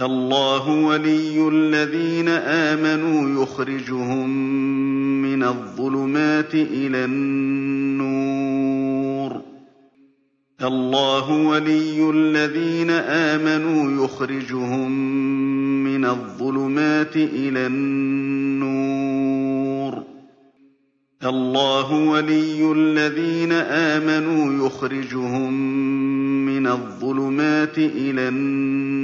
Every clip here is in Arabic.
اللَّهُ وَلِيُّ الَّذِينَ آمَنُوا يُخْرِجُهُم مِّنَ الظُّلُمَاتِ إِلَى النُّورِ. اللَّهُ وَلِيُّ الَّذِينَ آمَنُوا يُخْرِجُهُم مِّنَ الظُّلُمَاتِ إِلَى النُّورِ. اللَّهُ وَلِيُّ الَّذِينَ آمَنُوا يُخْرِجُهُم مِّنَ الظُّلُمَاتِ إِلَى النُّورِ.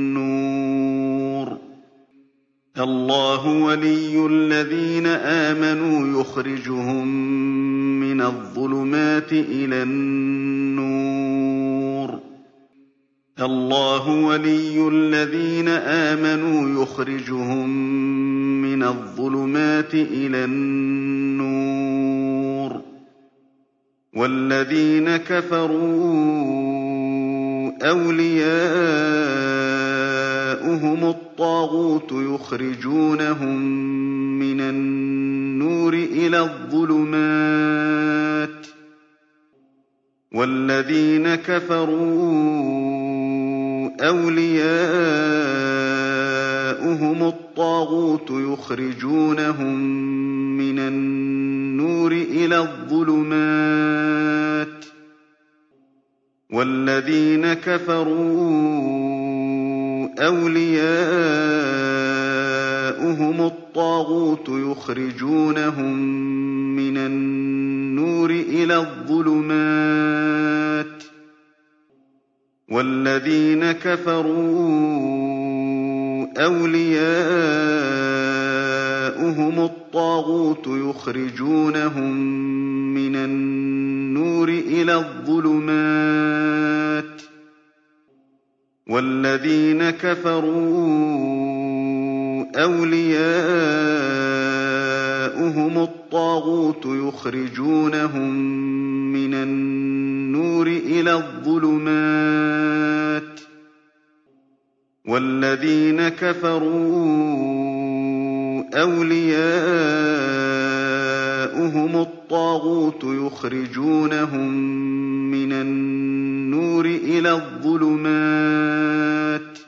اللَّهُ وَلِيُّ الَّذِينَ آمَنُوا يُخْرِجُهُم مِّنَ الظُّلُمَاتِ إِلَى النُّورِ. اللَّهُ وَلِيُّ الَّذِينَ آمَنُوا يُخْرِجُهُم مِّنَ الظُّلُمَاتِ إِلَى النُّورِ. وَالَّذِينَ كَفَرُوا أَوْلِيَاؤُهُمُ الطَّاغُوتُ يُخْرِجُونَهُم مِّنَ النُّورِ إِلَى الظُّلُمَاتِ ۗ وَالَّذِينَ كَفَرُوا أَوْلِيَاؤُهُمُ الطَّاغُوتُ يُخْرِجُونَهُم مِّنَ النُّورِ إِلَى الظُّلُمَاتِ ۗ وَالَّذِينَ كَفَرُوا أَوْلِيَاؤُهُمُ الطَّاغُوتُ يُخْرِجُونَهُم مِّنَ النُّورِ إِلَى الظُّلُمَاتِ ۗ وَالَّذِينَ كَفَرُوا أَوْلِيَاؤُهُمُ الطَّاغُوتُ يُخْرِجُونَهُم مِّنَ النُّورِ إِلَى الظُّلُمَاتِ ۗ وَالَّذِينَ كَفَرُوا أَوْلِيَاؤُهُمُ الطَّاغُوتُ يُخْرِجُونَهُم مِّنَ النُّورِ إِلَى الظُّلُمَاتِ ۗ وَالَّذِينَ كَفَرُوا أَوْلِيَاؤُهُمُ الطَّاغُوتُ يُخْرِجُونَهُم مِّنَ النُّورِ إِلَى الظُّلُمَاتِ ۗ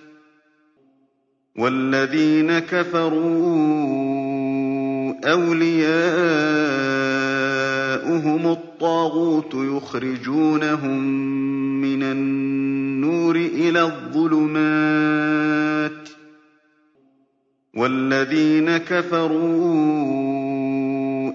وَالَّذِينَ كَفَرُوا أَوْلِيَاؤُهُمُ الطَّاغُوتُ يُخْرِجُونَهُم مِّنَ النُّورِ إِلَى الظُّلُمَاتِ ۗ وَالَّذِينَ كَفَرُوا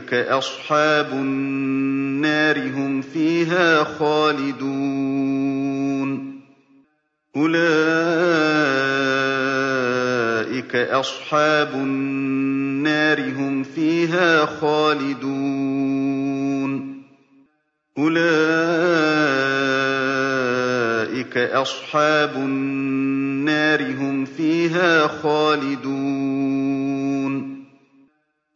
أُولَٰئِكَ أَصْحَابُ النَّارِ ۖ هُمْ فِيهَا خَالِدُونَ. أُولَٰئِكَ أَصْحَابُ النَّارِ ۖ هُمْ فِيهَا خَالِدُونَ. أُولَٰئِكَ أَصْحَابُ النَّارِ ۖ هُمْ فِيهَا خَالِدُونَ.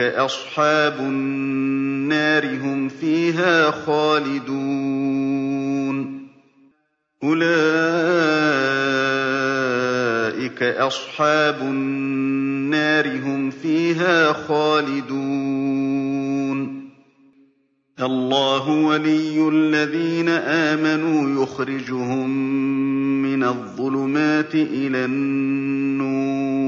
أَصْحَابُ النَّارِ ۖ هُمْ فِيهَا خَالِدُونَ. أُولَٰئِكَ أَصْحَابُ النَّارِ ۖ هُمْ فِيهَا خَالِدُونَ. اللَّهُ وَلِيُّ الَّذِينَ آمَنُوا يُخْرِجُهُم مِّنَ الظُّلُمَاتِ إِلَى النُّورِ ۖ.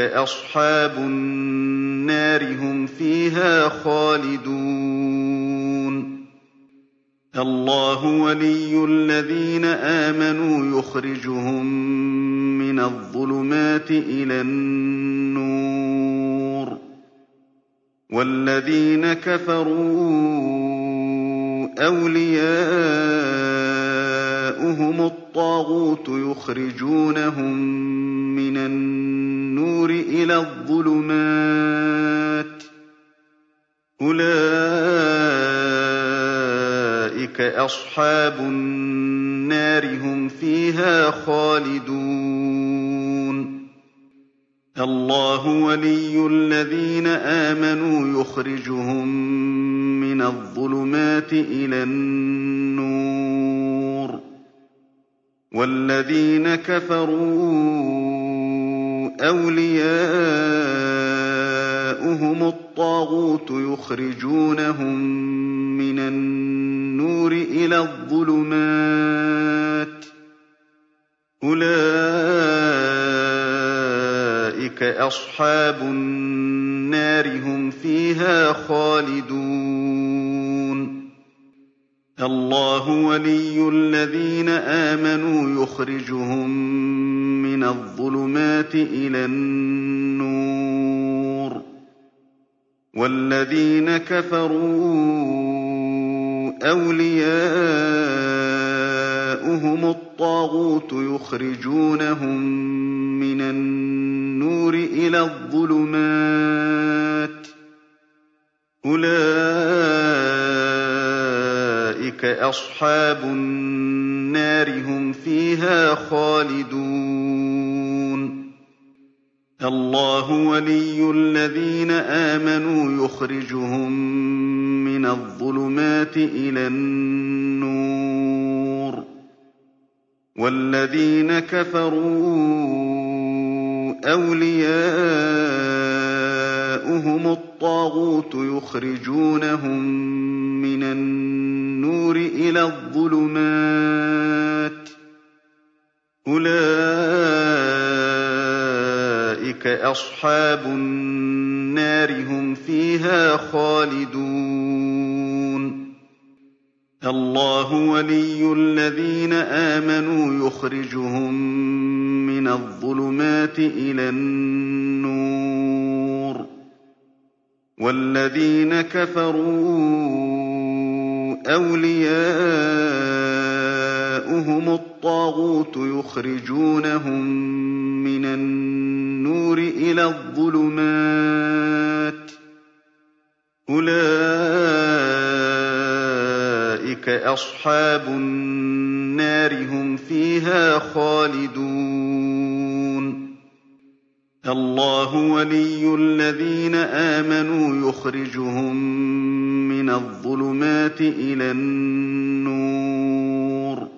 أَصْحَابُ النَّارِ ۖ هُمْ فِيهَا خَالِدُونَ. اللَّهُ وَلِيُّ الَّذِينَ آمَنُوا يُخْرِجُهُم مِّنَ الظُّلُمَاتِ إِلَى النُّورِ ۖ. وَالَّذِينَ كَفَرُوا أَوْلِيَاؤُهُمُ الطَّاغُوتُ يُخْرِجُونَهُم مِّنَ النُّورِ إِلَى الظُّلُمَاتِ ۗ. أُولَٰئِكَ أَصْحَابُ النَّارِ ۖ هُمْ فِيهَا خَالِدُونَ. اللَّهُ وَلِيُّ الَّذِينَ آمَنُوا يُخْرِجُهُم مِّنَ الظُّلُمَاتِ إِلَى النُّورِ ۖ. وَالَّذِينَ كَفَرُوا أَوْلِيَاؤُهُمُ الطَّاغُوتُ يُخْرِجُونَهُم مِّنَ النُّورِ إِلَى الظُّلُمَاتِ ۗ. أُولَٰئِكَ أَصْحَابُ النَّارِ ۖ هُمْ فِيهَا خَالِدُونَ. اللَّهُ وَلِيُّ الَّذِينَ آمَنُوا يُخْرِجُهُم مِّنَ الظُّلُمَاتِ إِلَى النُّورِ ۖ وَالَّذِينَ كَفَرُوا أَوْلِيَاؤُهُمُ الطَّاغُوتُ يُخْرِجُونَهُم مِّنَ النُّورِ إِلَى الظُّلُمَاتِ ۗ أُولَٰئِكَ أَصْحَابُ النَّارِ ۖ هُمْ فِيهَا خَالِدُونَ اللَّهُ وَلِيُّ الَّذِينَ آمَنُوا يُخْرِجُهُم مِّنَ الظُّلُمَاتِ إِلَى النُّورِ ۖ وَالَّذِينَ كَفَرُوا أَوْلِيَاؤُهُمُ الطَّاغُوتُ يُخْرِجُونَهُم مِّنَ النُّورِ إِلَى الظُّلُمَاتِ ۗ. أُولَٰئِكَ أَصْحَابُ النَّارِ ۖ هُمْ فِيهَا خَالِدُونَ. اللَّهُ وَلِيُّ الَّذِينَ آمَنُوا يُخْرِجُهُم مِّنَ الظُّلُمَاتِ إِلَى النُّورِ ۖ. وَالَّذِينَ كَفَرُوا أَوْلِيَاؤُهُمُ الطَّاغُوتُ يُخْرِجُونَهُم مِّنَ النُّورِ إِلَى الظُّلُمَاتِ ۗ. أُولَٰئِكَ أَصْحَابُ النَّارِ ۖ هُمْ فِيهَا خَالِدُونَ. اللَّهُ وَلِيُّ الَّذِينَ آمَنُوا يُخْرِجُهُم مِّنَ الظُّلُمَاتِ إِلَى النُّورِ ۖ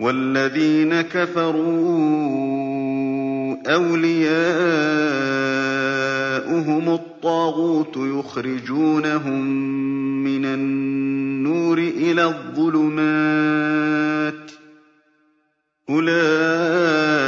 وَالَّذِينَ كَفَرُوا أَوْلِيَاؤُهُمُ الطَّاغُوتُ يُخْرِجُونَهُم مِّنَ النُّورِ إِلَى الظُّلُمَاتِ ۗ أُولَٰئِكَ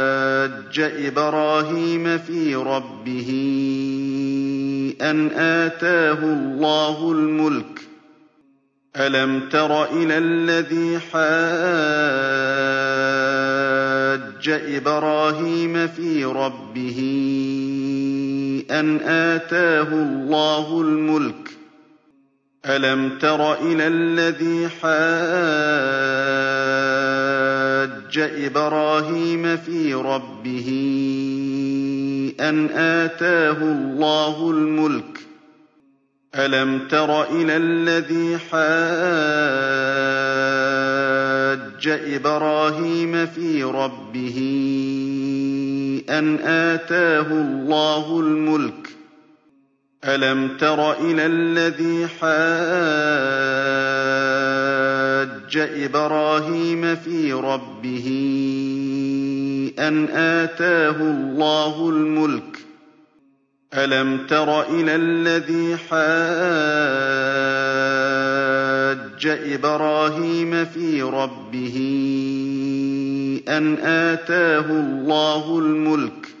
إِبْرَاهِيمَ فِي رَبِّهِ أَنْ آتَاهُ اللَّهُ الْمُلْكَ. أَلَمْ تَرَ إِلَى الَّذِي حَاجَّ إِبْرَاهِيمَ فِي رَبِّهِ أَنْ آتَاهُ اللَّهُ الْمُلْكَ؟ أَلَمْ تَرَ إِلَى الَّذِي حَاجَّ إِبْرَاهِيمَ فِي رَبِّهِ أَنْ آتَاهُ اللَّهُ الْمُلْكَ أَلَمْ تَرَ إِلَى الَّذِي حَاجَّ إِبْرَاهِيمَ فِي رَبِّهِ أَنْ آتَاهُ اللَّهُ الْمُلْكَ أَلَمْ تَرَ إِلَى الَّذِي حَاجَّ إِبْرَاهِيمَ فِي رَبِّهِ أَنْ آتَاهُ اللَّهُ الْمُلْكَ أَلَمْ تَرَ إِلَى الَّذِي حَاجَّ إِبْرَاهِيمَ فِي رَبِّهِ أَنْ آتَاهُ اللَّهُ الْمُلْكَ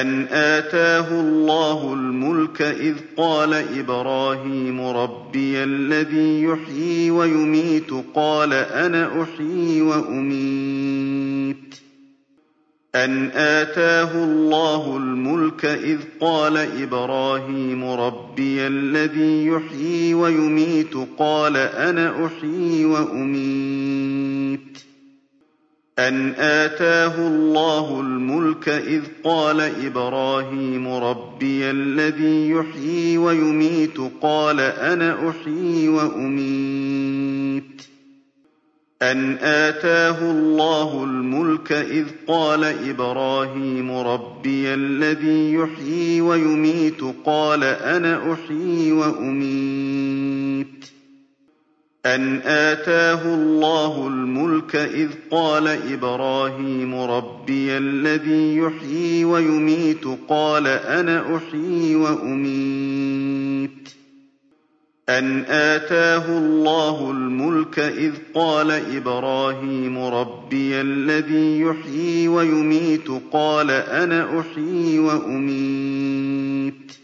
أَنْ آتَاهُ اللَّهُ الْمُلْكَ إِذْ قَالَ إِبْرَاهِيمُ رَبِّيَ الَّذِي يُحْيِي وَيُمِيتُ قَالَ أَنَا أُحْيِي وَأُمِيتُ. أَنْ آتَاهُ اللَّهُ الْمُلْكَ إِذْ قَالَ إِبْرَاهِيمُ رَبِّيَ الَّذِي يُحْيِي وَيُمِيتُ قَالَ أَنَا أُحْيِي وَأُمِيتُ. أَنْ آتَاهُ اللَّهُ الْمُلْكَ إِذْ قَالَ إِبْرَاهِيمُ رَبِّيَ الَّذِي يُحْيِي وَيُمِيتُ قَالَ أَنَا أُحْيِي وَأُمِيتُ. أَنْ آتَاهُ اللَّهُ الْمُلْكَ إِذْ قَالَ إِبْرَاهِيمُ رَبِّيَ الَّذِي يُحْيِي وَيُمِيتُ قَالَ أَنَا أُحْيِي وَأُمِيتُ. أَنْ آتَاهُ اللَّهُ الْمُلْكَ إِذْ قَالَ إِبْرَاهِيمُ رَبِّيَ الَّذِي يُحْيِي وَيُمِيتُ قَالَ أَنَا أُحْيِي وَأُمِيتُ. أَنْ آتَاهُ اللَّهُ الْمُلْكَ إِذْ قَالَ إِبْرَاهِيمُ رَبِّيَ الَّذِي يُحْيِي وَيُمِيتُ قَالَ أَنَا أُحْيِي وَأُمِيتُ.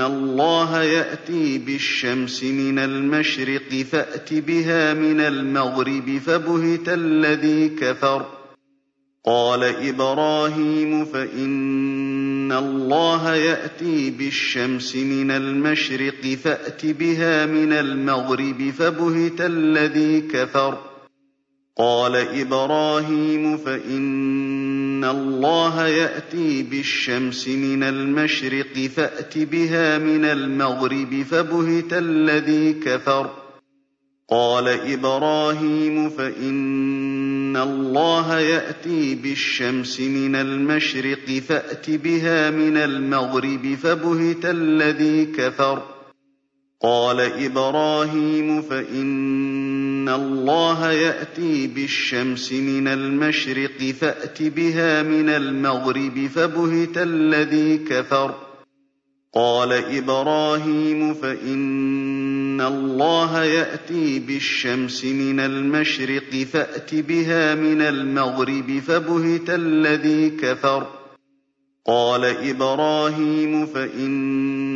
اللَّهَ يَأْتِي بِالشَّمْسِ مِنَ الْمَشْرِقِ فَأْتِ بِهَا مِنَ الْمَغْرِبِ فَبُهِتَ الَّذِي كَفَرَ قَالَ إِبْرَاهِيمُ فَإِنَّ اللَّهَ يَأْتِي بِالشَّمْسِ مِنَ الْمَشْرِقِ فَأْتِ بِهَا مِنَ الْمَغْرِبِ فَبُهِتَ الَّذِي كَفَرَ قَالَ إِبْرَاهِيمُ فَإِنَّ اللَّهَ يَأْتِي بِالشَّمْسِ مِنَ الْمَشْرِقِ فَأْتِ بِهَا مِنَ الْمَغْرِبِ فَبُهِتَ الَّذِي كَفَرَ قَالَ إِبْرَاهِيمُ فَإِنَّ اللَّهَ يَأْتِي بِالشَّمْسِ مِنَ الْمَشْرِقِ فَأْتِ بِهَا مِنَ الْمَغْرِبِ فَبُهِتَ الَّذِي كَفَرَ قَالَ إِبْرَاهِيمُ فَإِنَّ اللَّهَ يَأْتِي بِالشَّمْسِ مِنَ الْمَشْرِقِ فَأْتِ بِهَا مِنَ الْمَغْرِبِ فَبُهِتَ الَّذِي كَفَرَ قَالَ إِبْرَاهِيمُ فَإِنَّ إِنَّ اللَّهَ يَأْتِي بِالشَّمْسِ مِنَ الْمَشْرِقِ فَأْتِ بِهَا مِنَ الْمَغْرِبِ فَبُهِتَ الَّذِي كَفَرَ قَالَ إِبْرَاهِيمُ فَإِنَّ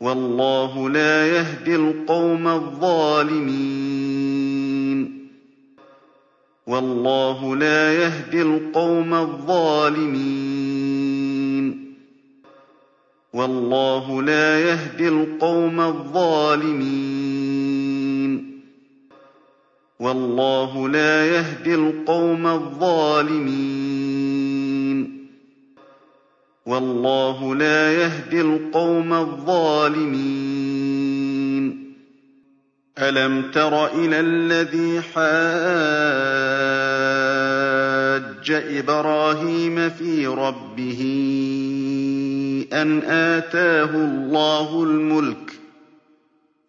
وَاللَّهُ لَا يَهْدِي الْقَوْمَ الظَّالِمِينَ. وَاللَّهُ لَا يَهْدِي الْقَوْمَ الظَّالِمِينَ. وَاللَّهُ لَا يَهْدِي الْقَوْمَ الظَّالِمِينَ. وَاللَّهُ لَا يَهْدِي الْقَوْمَ الظَّالِمِينَ. وَاللَّهُ لَا يَهْدِي الْقَوْمَ الظَّالِمِينَ. أَلَمْ تَرَ إِلَى الَّذِي حَاجَّ إِبْرَاهِيمَ فِي رَبِّهِ أَنْ آتَاهُ اللَّهُ الْمُلْكَ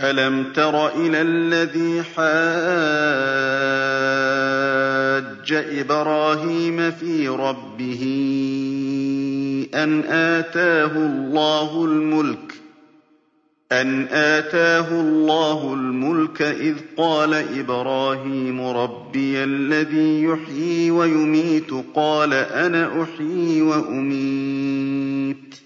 أَلَمْ تَرَ إِلَى الَّذِي حَاجَّ إِبْرَاهِيمَ فِي رَبِّهِ أَنْ آتَاهُ اللَّهُ الْمُلْكَ أَنْ آتَاهُ اللَّهُ الْمُلْكَ إِذْ قَالَ إِبْرَاهِيمُ رَبِّيَ الَّذِي يُحْيِي وَيُمِيتُ قَالَ أَنَا أُحْيِي وَأُمِيتُ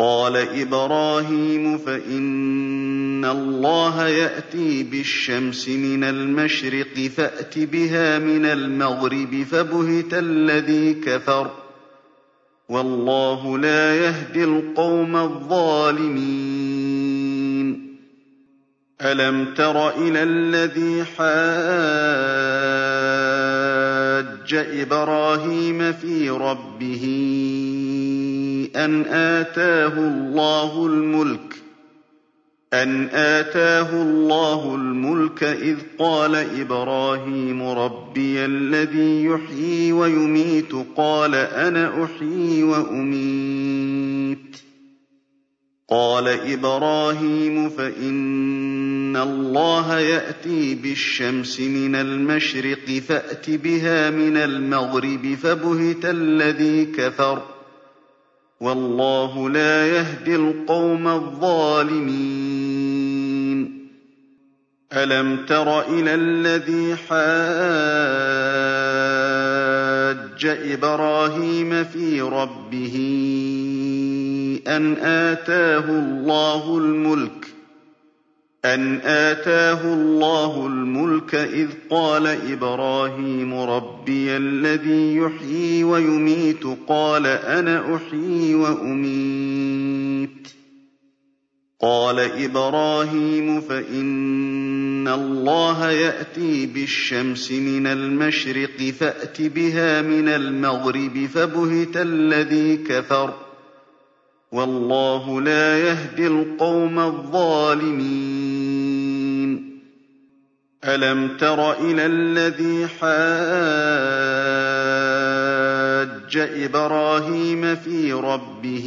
قَالَ إِبْرَاهِيمُ فَإِنَّ اللَّهَ يَأْتِي بِالشَّمْسِ مِنَ الْمَشْرِقِ فَأْتِ بِهَا مِنَ الْمَغْرِبِ فَبُهِتَ الَّذِي كَفَرَ وَاللَّهُ لَا يَهْدِي الْقَوْمَ الظَّالِمِينَ أَلَمْ تَرَ إِلَى الَّذِي حَاجَّ إِبْرَاهِيمَ فِي رَبِّهِ أَنْ آتَاهُ اللَّهُ الْمُلْكَ إِذْ قَالَ إِبْرَاهِيمُ رَبِّيَ الَّذِي يُحْيِي وَيُمِيتُ قَالَ أَنَا أُحْيِي وَأُمِيتُ قَالَ إِبْرَاهِيمُ فَإِنَّ اللَّهَ يَأْتِي بِالشَّمْسِ مِنَ الْمَشْرِقِ فَأْتِ بِهَا مِنَ الْمَغْرِبِ فَبُهِتَ الَّذِي كَفَرَ وَاللَّهُ لَا يَهْدِي الْقَوْمَ الظَّالِمِينَ. أَلَمْ تَرَ إِلَى الَّذِي حَاجَّ إِبْرَاهِيمَ فِي رَبِّهِ أَنْ آتَاهُ اللَّهُ الْمُلْكَ إِذْ قَالَ إِبْرَاهِيمُ رَبِّيَ الَّذِي يُحْيِي وَيُمِيتُ قَالَ أَنَا أُحْيِي وَأُمِيتُ قَالَ إِبْرَاهِيمُ فَإِنَّ اللَّهَ يَأْتِي بِالشَّمْسِ مِنَ الْمَشْرِقِ فَأْتِ بِهَا مِنَ الْمَغْرِبِ فَبُهِتَ الَّذِي كَفَرَ وَاللَّهُ لَا يَهْدِي الْقَوْمَ الظَّالِمِينَ أَلَمْ تَرَ إِلَى الَّذِي حَاجَّ إِبْرَاهِيمَ فِي رَبِّهِ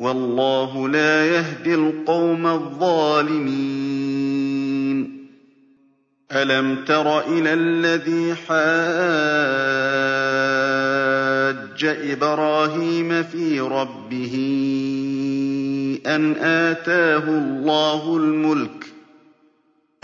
وَاللَّهُ لَا يَهْدِي الْقَوْمَ الظَّالِمِينَ. أَلَمْ تَرَ إِلَى الَّذِي حَاجَّ إِبْرَاهِيمَ فِي رَبِّهِ أَنْ آتَاهُ اللَّهُ الْمُلْكَ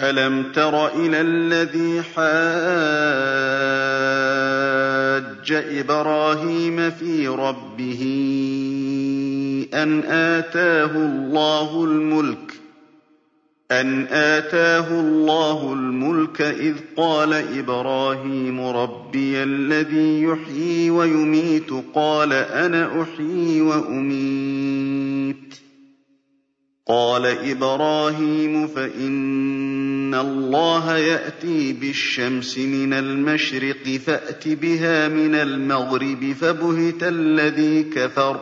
أَلَمْ تَرَ إِلَى الَّذِي حَاجَّ إِبْرَاهِيمَ فِي رَبِّهِ أَنْ آتَاهُ اللَّهُ الْمُلْكَ أَنْ آتَاهُ اللَّهُ الْمُلْكَ إِذْ قَالَ إِبْرَاهِيمُ رَبِّيَ الَّذِي يُحْيِي وَيُمِيتُ قَالَ أَنَا أُحْيِي وَأُمِيتُ قَالَ إِبْرَاهِيمُ فَإِنَّ اللَّهَ يَأْتِي بِالشَّمْسِ مِنَ الْمَشْرِقِ فَأْتِ بِهَا مِنَ الْمَغْرِبِ فَبُهِتَ الَّذِي كَفَرَ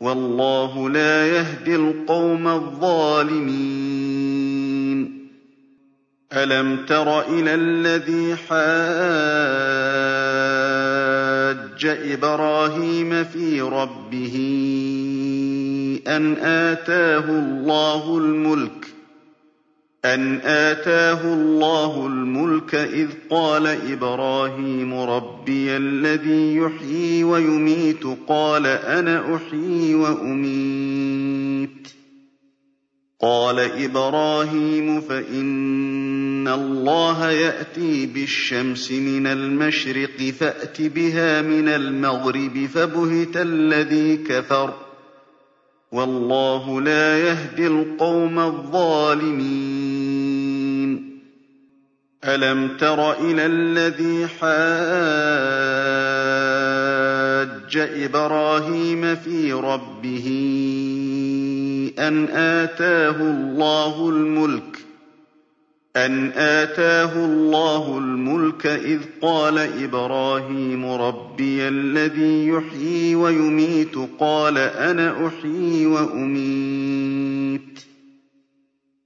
وَاللَّهُ لَا يَهْدِي الْقَوْمَ الظَّالِمِينَ. أَلَمْ تَرَ إِلَى الَّذِي حَاجَّ إِبْرَاهِيمَ فِي رَبِّهِ أَنْ آتَاهُ اللَّهُ الْمُلْكَ أَنْ آتَاهُ اللَّهُ الْمُلْكَ إِذْ قَالَ إِبْرَاهِيمُ رَبِّيَ الَّذِي يُحْيِي وَيُمِيتُ قَالَ أَنَا أُحْيِي وَأُمِيتُ قَالَ إِبْرَاهِيمُ فَإِنَّ اللَّهَ يَأْتِي بِالشَّمْسِ مِنَ الْمَشْرِقِ فَأْتِ بِهَا مِنَ الْمَغْرِبِ فَبُهِتَ الَّذِي كَفَرَ وَاللَّهُ لَا يَهْدِي الْقَوْمَ الظَّالِمِينَ أَلَمْ تَرَ إِلَى الَّذِي حَاجَّ إِبْرَاهِيمَ فِي رَبِّهِ أَنْ آتَاهُ اللَّهُ الْمُلْكَ أَنْ آتَاهُ اللَّهُ الْمُلْكَ إِذْ قَالَ إِبْرَاهِيمُ رَبِّيَ الَّذِي يُحْيِي وَيُمِيتُ قَالَ أَنَا أُحْيِي وَأُمِيتُ.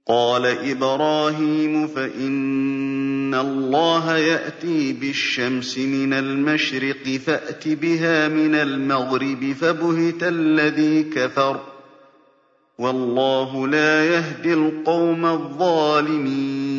قَالَ إِبْرَاهِيمُ فَإِنَّ اللَّهَ يَأْتِي بِالشَّمْسِ مِنَ الْمَشْرِقِ فَأْتِ بِهَا مِنَ الْمَغْرِبِ فَبُهِتَ الَّذِي كَفَرَ وَاللَّهُ لَا يَهْدِي الْقَوْمَ الظَّالِمِينَ.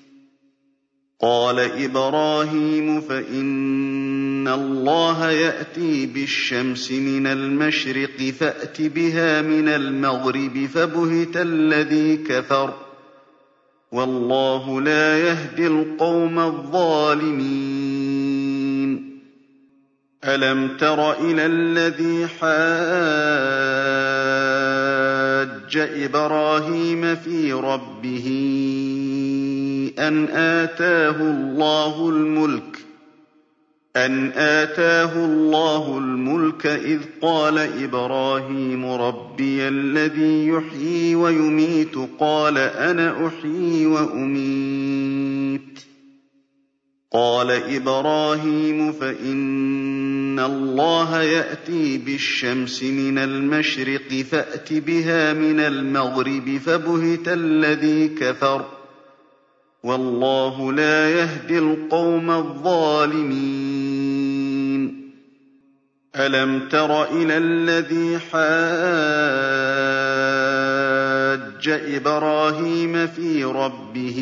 قَالَ إِبْرَاهِيمُ فَإِنَّ اللَّهَ يَأْتِي بِالشَّمْسِ مِنَ الْمَشْرِقِ فَأْتِ بِهَا مِنَ الْمَغْرِبِ فَبُهِتَ الَّذِي كَفَرَ وَاللَّهُ لَا يَهْدِي الْقَوْمَ الظَّالِمِينَ. أَلَمْ تَرَ إِلَى الَّذِي حَاجَّ إِبْرَاهِيمَ فِي رَبِّهِ أَنْ آتَاهُ اللَّهُ الْمُلْكَ أَنْ آتَاهُ اللَّهُ الْمُلْكَ إِذْ قَالَ إِبْرَاهِيمُ رَبِّيَ الَّذِي يُحْيِي وَيُمِيتُ قَالَ أَنَا أُحْيِي وَأُمِيتُ. قَالَ إِبْرَاهِيمُ فَإِنَّ اللَّهَ يَأْتِي بِالشَّمْسِ مِنَ الْمَشْرِقِ فَأْتِ بِهَا مِنَ الْمَغْرِبِ فَبُهِتَ الَّذِي كَفَرَ وَاللَّهُ لَا يَهْدِي الْقَوْمَ الظَّالِمِينَ أَلَمْ تَرَ إِلَى الَّذِي حَاجَّ إِبْرَاهِيمَ فِي رَبِّهِ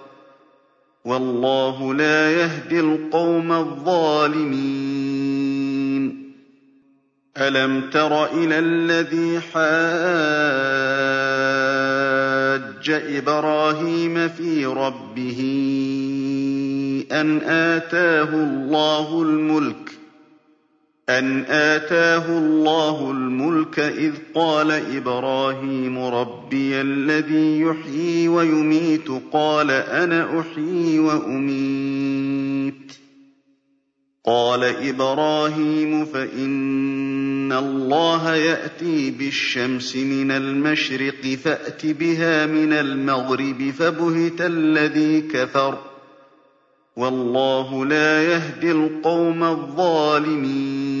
وَاللَّهُ لَا يَهْدِي الْقَوْمَ الظَّالِمِينَ. أَلَمْ تَرَ إِلَى الَّذِي حَاجَّ إِبْرَاهِيمَ فِي رَبِّهِ أَنْ آتَاهُ اللَّهُ الْمُلْكَ أَنْ آتَاهُ اللَّهُ الْمُلْكَ إِذْ قَالَ إِبْرَاهِيمُ رَبِّيَ الَّذِي يُحْيِي وَيُمِيتُ قَالَ أَنَا أُحْيِي وَأُمِيتُ. قَالَ إِبْرَاهِيمُ فَإِنَّ اللَّهَ يَأْتِي بِالشَّمْسِ مِنَ الْمَشْرِقِ فَأْتِ بِهَا مِنَ الْمَغْرِبِ فَبُهِتَ الَّذِي كَفَرَ ۗ وَاللَّهُ لَا يَهْدِي الْقَوْمَ الظَّالِمِينَ.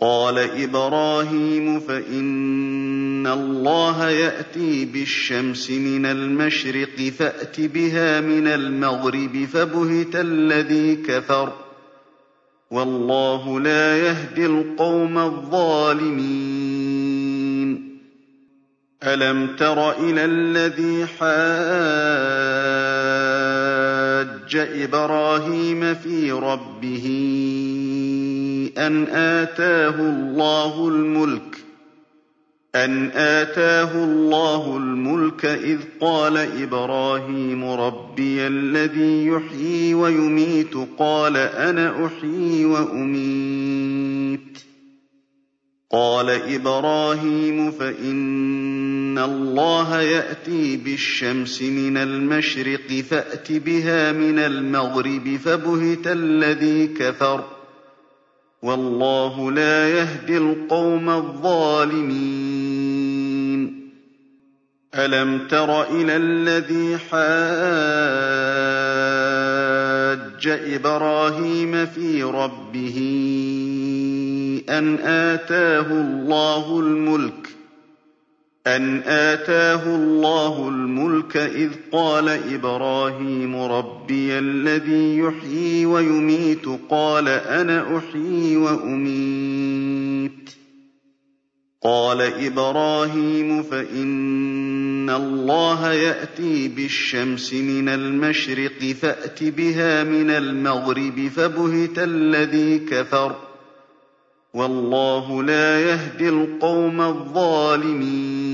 قَالَ إِبْرَاهِيمُ فَإِنَّ اللَّهَ يَأْتِي بِالشَّمْسِ مِنَ الْمَشْرِقِ فَأْتِ بِهَا مِنَ الْمَغْرِبِ فَبُهِتَ الَّذِي كَفَرَ ۗ وَاللَّهُ لَا يَهْدِي الْقَوْمَ الظَّالِمِينَ. أَلَمْ تَرَ إِلَى الَّذِي حَاجَّ إِبْرَاهِيمَ فِي رَبِّهِ أَنْ آتَاهُ اللَّهُ الْمُلْكَ أَنْ آتَاهُ اللَّهُ الْمُلْكَ إِذْ قَالَ إِبْرَاهِيمُ رَبِّيَ الَّذِي يُحْيِي وَيُمِيتُ قَالَ أَنَا أُحْيِي وَأُمِيتُ قَالَ إِبْرَاهِيمُ فَإِنَّ اللَّهَ يَأْتِي بِالشَّمْسِ مِنَ الْمَشْرِقِ فَأْتِ بِهَا مِنَ الْمَغْرِبِ فَبُهِتَ الَّذِي كَفَرَ ۗ وَاللَّهُ لَا يَهْدِي الْقَوْمَ الظَّالِمِينَ أَلَمْ تَرَ إِلَى الَّذِي حَاجَّ إِبْرَاهِيمَ فِي رَبِّهِ أَنْ آتَاهُ اللَّهُ الْمُلْكَ أَنْ آتَاهُ اللَّهُ الْمُلْكَ إِذْ قَالَ إِبْرَاهِيمُ رَبِّيَ الَّذِي يُحْيِي وَيُمِيتُ قَالَ أَنَا أُحْيِي وَأُمِيتُ. قَالَ إِبْرَاهِيمُ فَإِنَّ اللَّهَ يَأْتِي بِالشَّمْسِ مِنَ الْمَشْرِقِ فَأْتِ بِهَا مِنَ الْمَغْرِبِ فَبُهِتَ الَّذِي كَفَرَ ۗ. وَاللَّهُ لَا يَهْدِي الْقَوْمَ الظَّالِمِينَ.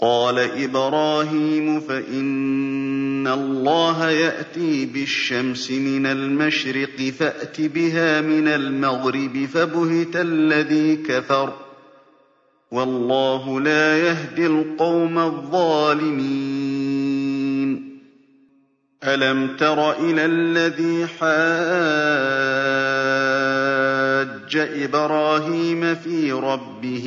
قَالَ إِبْرَاهِيمُ فَإِنَّ اللَّهَ يَأْتِي بِالشَّمْسِ مِنَ الْمَشْرِقِ فَأْتِ بِهَا مِنَ الْمَغْرِبِ فَبُهِتَ الَّذِي كَفَرَ ۗ وَاللَّهُ لَا يَهْدِي الْقَوْمَ الظَّالِمِينَ أَلَمْ تَرَ إِلَى الَّذِي حَاجَّ إِبْرَاهِيمَ فِي رَبِّهِ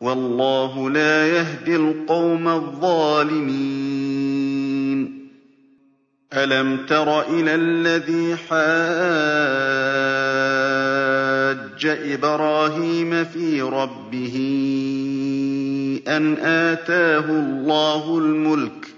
وَاللَّهُ لَا يَهْدِي الْقَوْمَ الظَّالِمِينَ. أَلَمْ تَرَ إِلَى الَّذِي حَاجَّ إِبْرَاهِيمَ فِي رَبِّهِ أَنْ آتَاهُ اللَّهُ الْمُلْكَ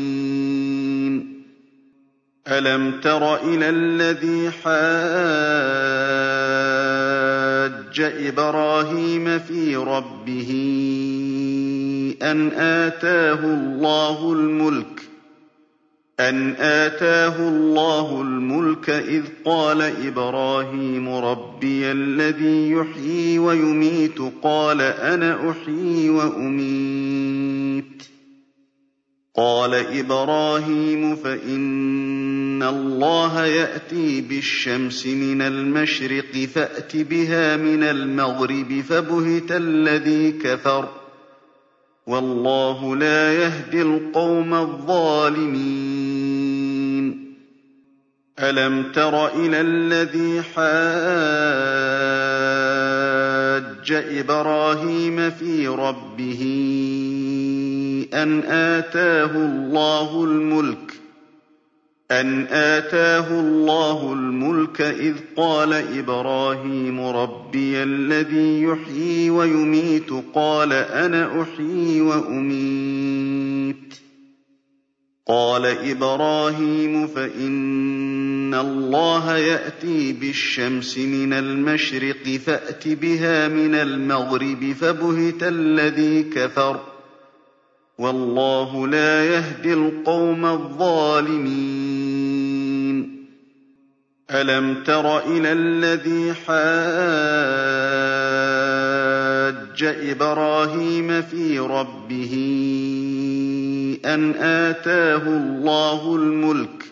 أَلَمْ تَرَ إِلَى الَّذِي حَاجَّ إِبْرَاهِيمَ فِي رَبِّهِ أَنْ آتَاهُ اللَّهُ الْمُلْكَ أَنْ آتَاهُ اللَّهُ الْمُلْكَ إِذْ قَالَ إِبْرَاهِيمُ رَبِّيَ الَّذِي يُحْيِي وَيُمِيتُ قَالَ أَنَا أُحْيِي وَأُمِيتُ قَالَ إِبْرَاهِيمُ فَإِنَّ اللَّهَ يَأْتِي بِالشَّمْسِ مِنَ الْمَشْرِقِ فَأْتِ بِهَا مِنَ الْمَغْرِبِ فَبُهِتَ الَّذِي كَفَرَ وَاللَّهُ لَا يَهْدِي الْقَوْمَ الظَّالِمِينَ أَلَمْ تَرَ إِلَى الَّذِي حَاجَّ إِبْرَاهِيمَ فِي رَبِّهِ أَنْ آتَاهُ اللَّهُ الْمُلْكَ أَنْ آتَاهُ اللَّهُ الْمُلْكَ إِذْ قَالَ إِبْرَاهِيمُ رَبِّيَ الَّذِي يُحْيِي وَيُمِيتُ قَالَ أَنَا أُحْيِي وَأُمِيتُ. قَالَ إِبْرَاهِيمُ فَإِنَّ اللَّهَ يَأْتِي بِالشَّمْسِ مِنَ الْمَشْرِقِ فَأْتِ بِهَا مِنَ الْمَغْرِبِ فَبُهِتَ الَّذِي كَفَرَ ۗ وَاللَّهُ لَا يَهْدِي الْقَوْمَ الظَّالِمِينَ. أَلَمْ تَرَ إِلَى الَّذِي حَاجَّ إِبْرَاهِيمَ فِي رَبِّهِ أَنْ آتَاهُ اللَّهُ الْمُلْكَ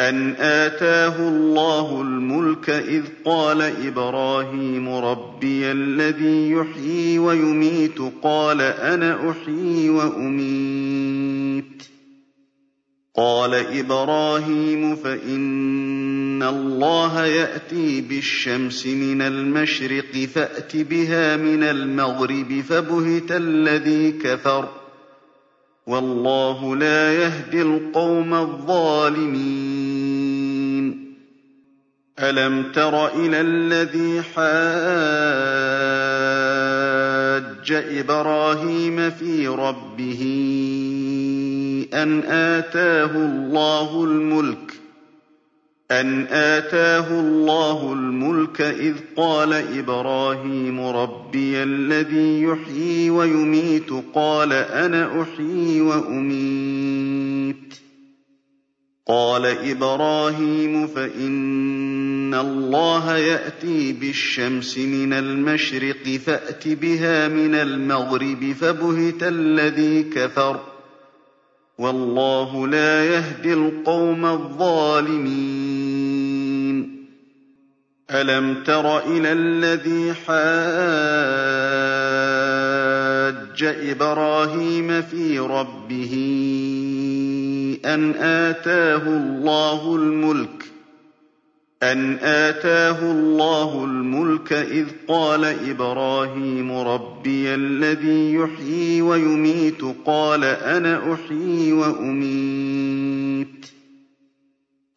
أَنْ آتَاهُ اللَّهُ الْمُلْكَ إِذْ قَالَ إِبْرَاهِيمُ رَبِّيَ الَّذِي يُحْيِي وَيُمِيتُ قَالَ أَنَا أُحْيِي وَأُمِيتُ قَالَ إِبْرَاهِيمُ فَإِنَّ اللَّهَ يَأْتِي بِالشَّمْسِ مِنَ الْمَشْرِقِ فَأْتِ بِهَا مِنَ الْمَغْرِبِ فَبُهِتَ الَّذِي كَفَرَ ۗ وَاللَّهُ لَا يَهْدِي الْقَوْمَ الظَّالِمِينَ أَلَمْ تَرَ إِلَى الَّذِي حَاجَّ إِبْرَاهِيمَ فِي رَبِّهِ أَنْ آتَاهُ اللَّهُ الْمُلْكَ أَنْ آتَاهُ اللَّهُ الْمُلْكَ إِذْ قَالَ إِبْرَاهِيمُ رَبِّيَ الَّذِي يُحْيِي وَيُمِيتُ قَالَ أَنَا أُحْيِي وَأُمِيتُ قَالَ إِبْرَاهِيمُ فَإِنَّ اللَّهَ يَأْتِي بِالشَّمْسِ مِنَ الْمَشْرِقِ فَأْتِ بِهَا مِنَ الْمَغْرِبِ فَبُهِتَ الَّذِي كَفَرَ ۗ وَاللَّهُ لَا يَهْدِي الْقَوْمَ الظَّالِمِينَ. أَلَمْ تَرَ إِلَى الَّذِي حَاجَّ إِبْرَاهِيمَ فِي رَبِّهِ أَنْ آتَاهُ اللَّهُ الْمُلْكَ أَنْ آتَاهُ اللَّهُ الْمُلْكَ إِذْ قَالَ إِبْرَاهِيمُ رَبِّيَ الَّذِي يُحْيِي وَيُمِيتُ قَالَ أَنَا أُحْيِي وَأُمِيتُ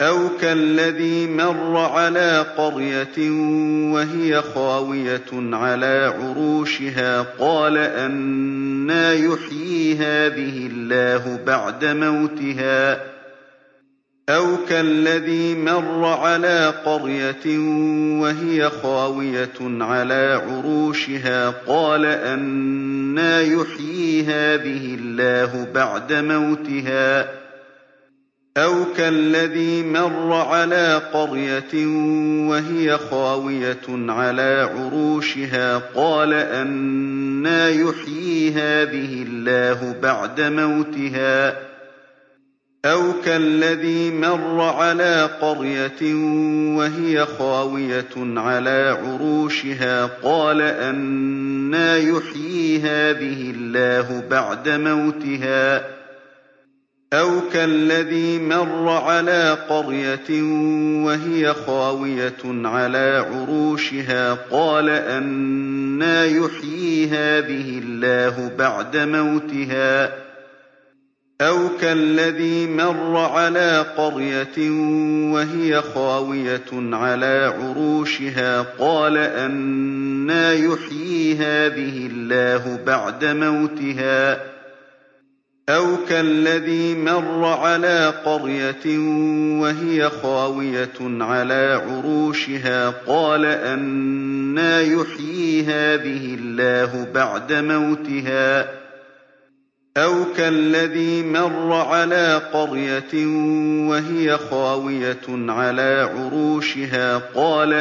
أَوْ كَالَّذِي مَرَّ عَلَىٰ قَرْيَةٍ وَهِيَ خَاوِيَةٌ عَلَىٰ عُرُوشِهَا قَالَ أَنَّىٰ يُحْيِي هَٰذِهِ اللَّهُ بَعْدَ مَوْتِهَا ۖ. أَوْ كَالَّذِي مَرَّ عَلَىٰ قَرْيَةٍ وَهِيَ خَاوِيَةٌ عَلَىٰ عُرُوشِهَا قَالَ أَنَّىٰ يُحْيِي هَٰذِهِ اللَّهُ بَعْدَ مَوْتِهَا ۖ. أَوْ كَالَّذِي مَرَّ عَلَىٰ قَرْيَةٍ وَهِيَ خَاوِيَةٌ عَلَىٰ عُرُوشِهَا قَالَ أَنَّىٰ يُحْيِي هَٰذِهِ اللَّهُ بَعْدَ مَوْتِهَا ۖ أَوْ كَالَّذِي مَرَّ عَلَىٰ قَرْيَةٍ وَهِيَ خَاوِيَةٌ عَلَىٰ عُرُوشِهَا قَالَ يُحْيِي هَٰذِهِ اللَّهُ بَعْدَ مَوْتِهَا ۖ أَوْ كَالَّذِي مَرَّ عَلَىٰ قَرْيَةٍ وَهِيَ خَاوِيَةٌ عَلَىٰ عُرُوشِهَا قَالَ أَنَّىٰ يُحْيِي هَٰذِهِ اللَّهُ بَعْدَ مَوْتِهَا ۖ. أَوْ كَالَّذِي مَرَّ عَلَىٰ قَرْيَةٍ وَهِيَ خَاوِيَةٌ عَلَىٰ عُرُوشِهَا قَالَ يُحْيِي هَٰذِهِ اللَّهُ بَعْدَ مَوْتِهَا ۖ. أَوْ كَالَّذِي مَرَّ عَلَىٰ قَرْيَةٍ وَهِيَ خَاوِيَةٌ عَلَىٰ عُرُوشِهَا قَالَ أَنَّىٰ يُحْيِي هَٰذِهِ اللَّهُ بَعْدَ مَوْتِهَا ۖ أَوْ كَالَّذِي مَرَّ عَلَىٰ قَرْيَةٍ وَهِيَ خَاوِيَةٌ عَلَىٰ عُرُوشِهَا قَالَ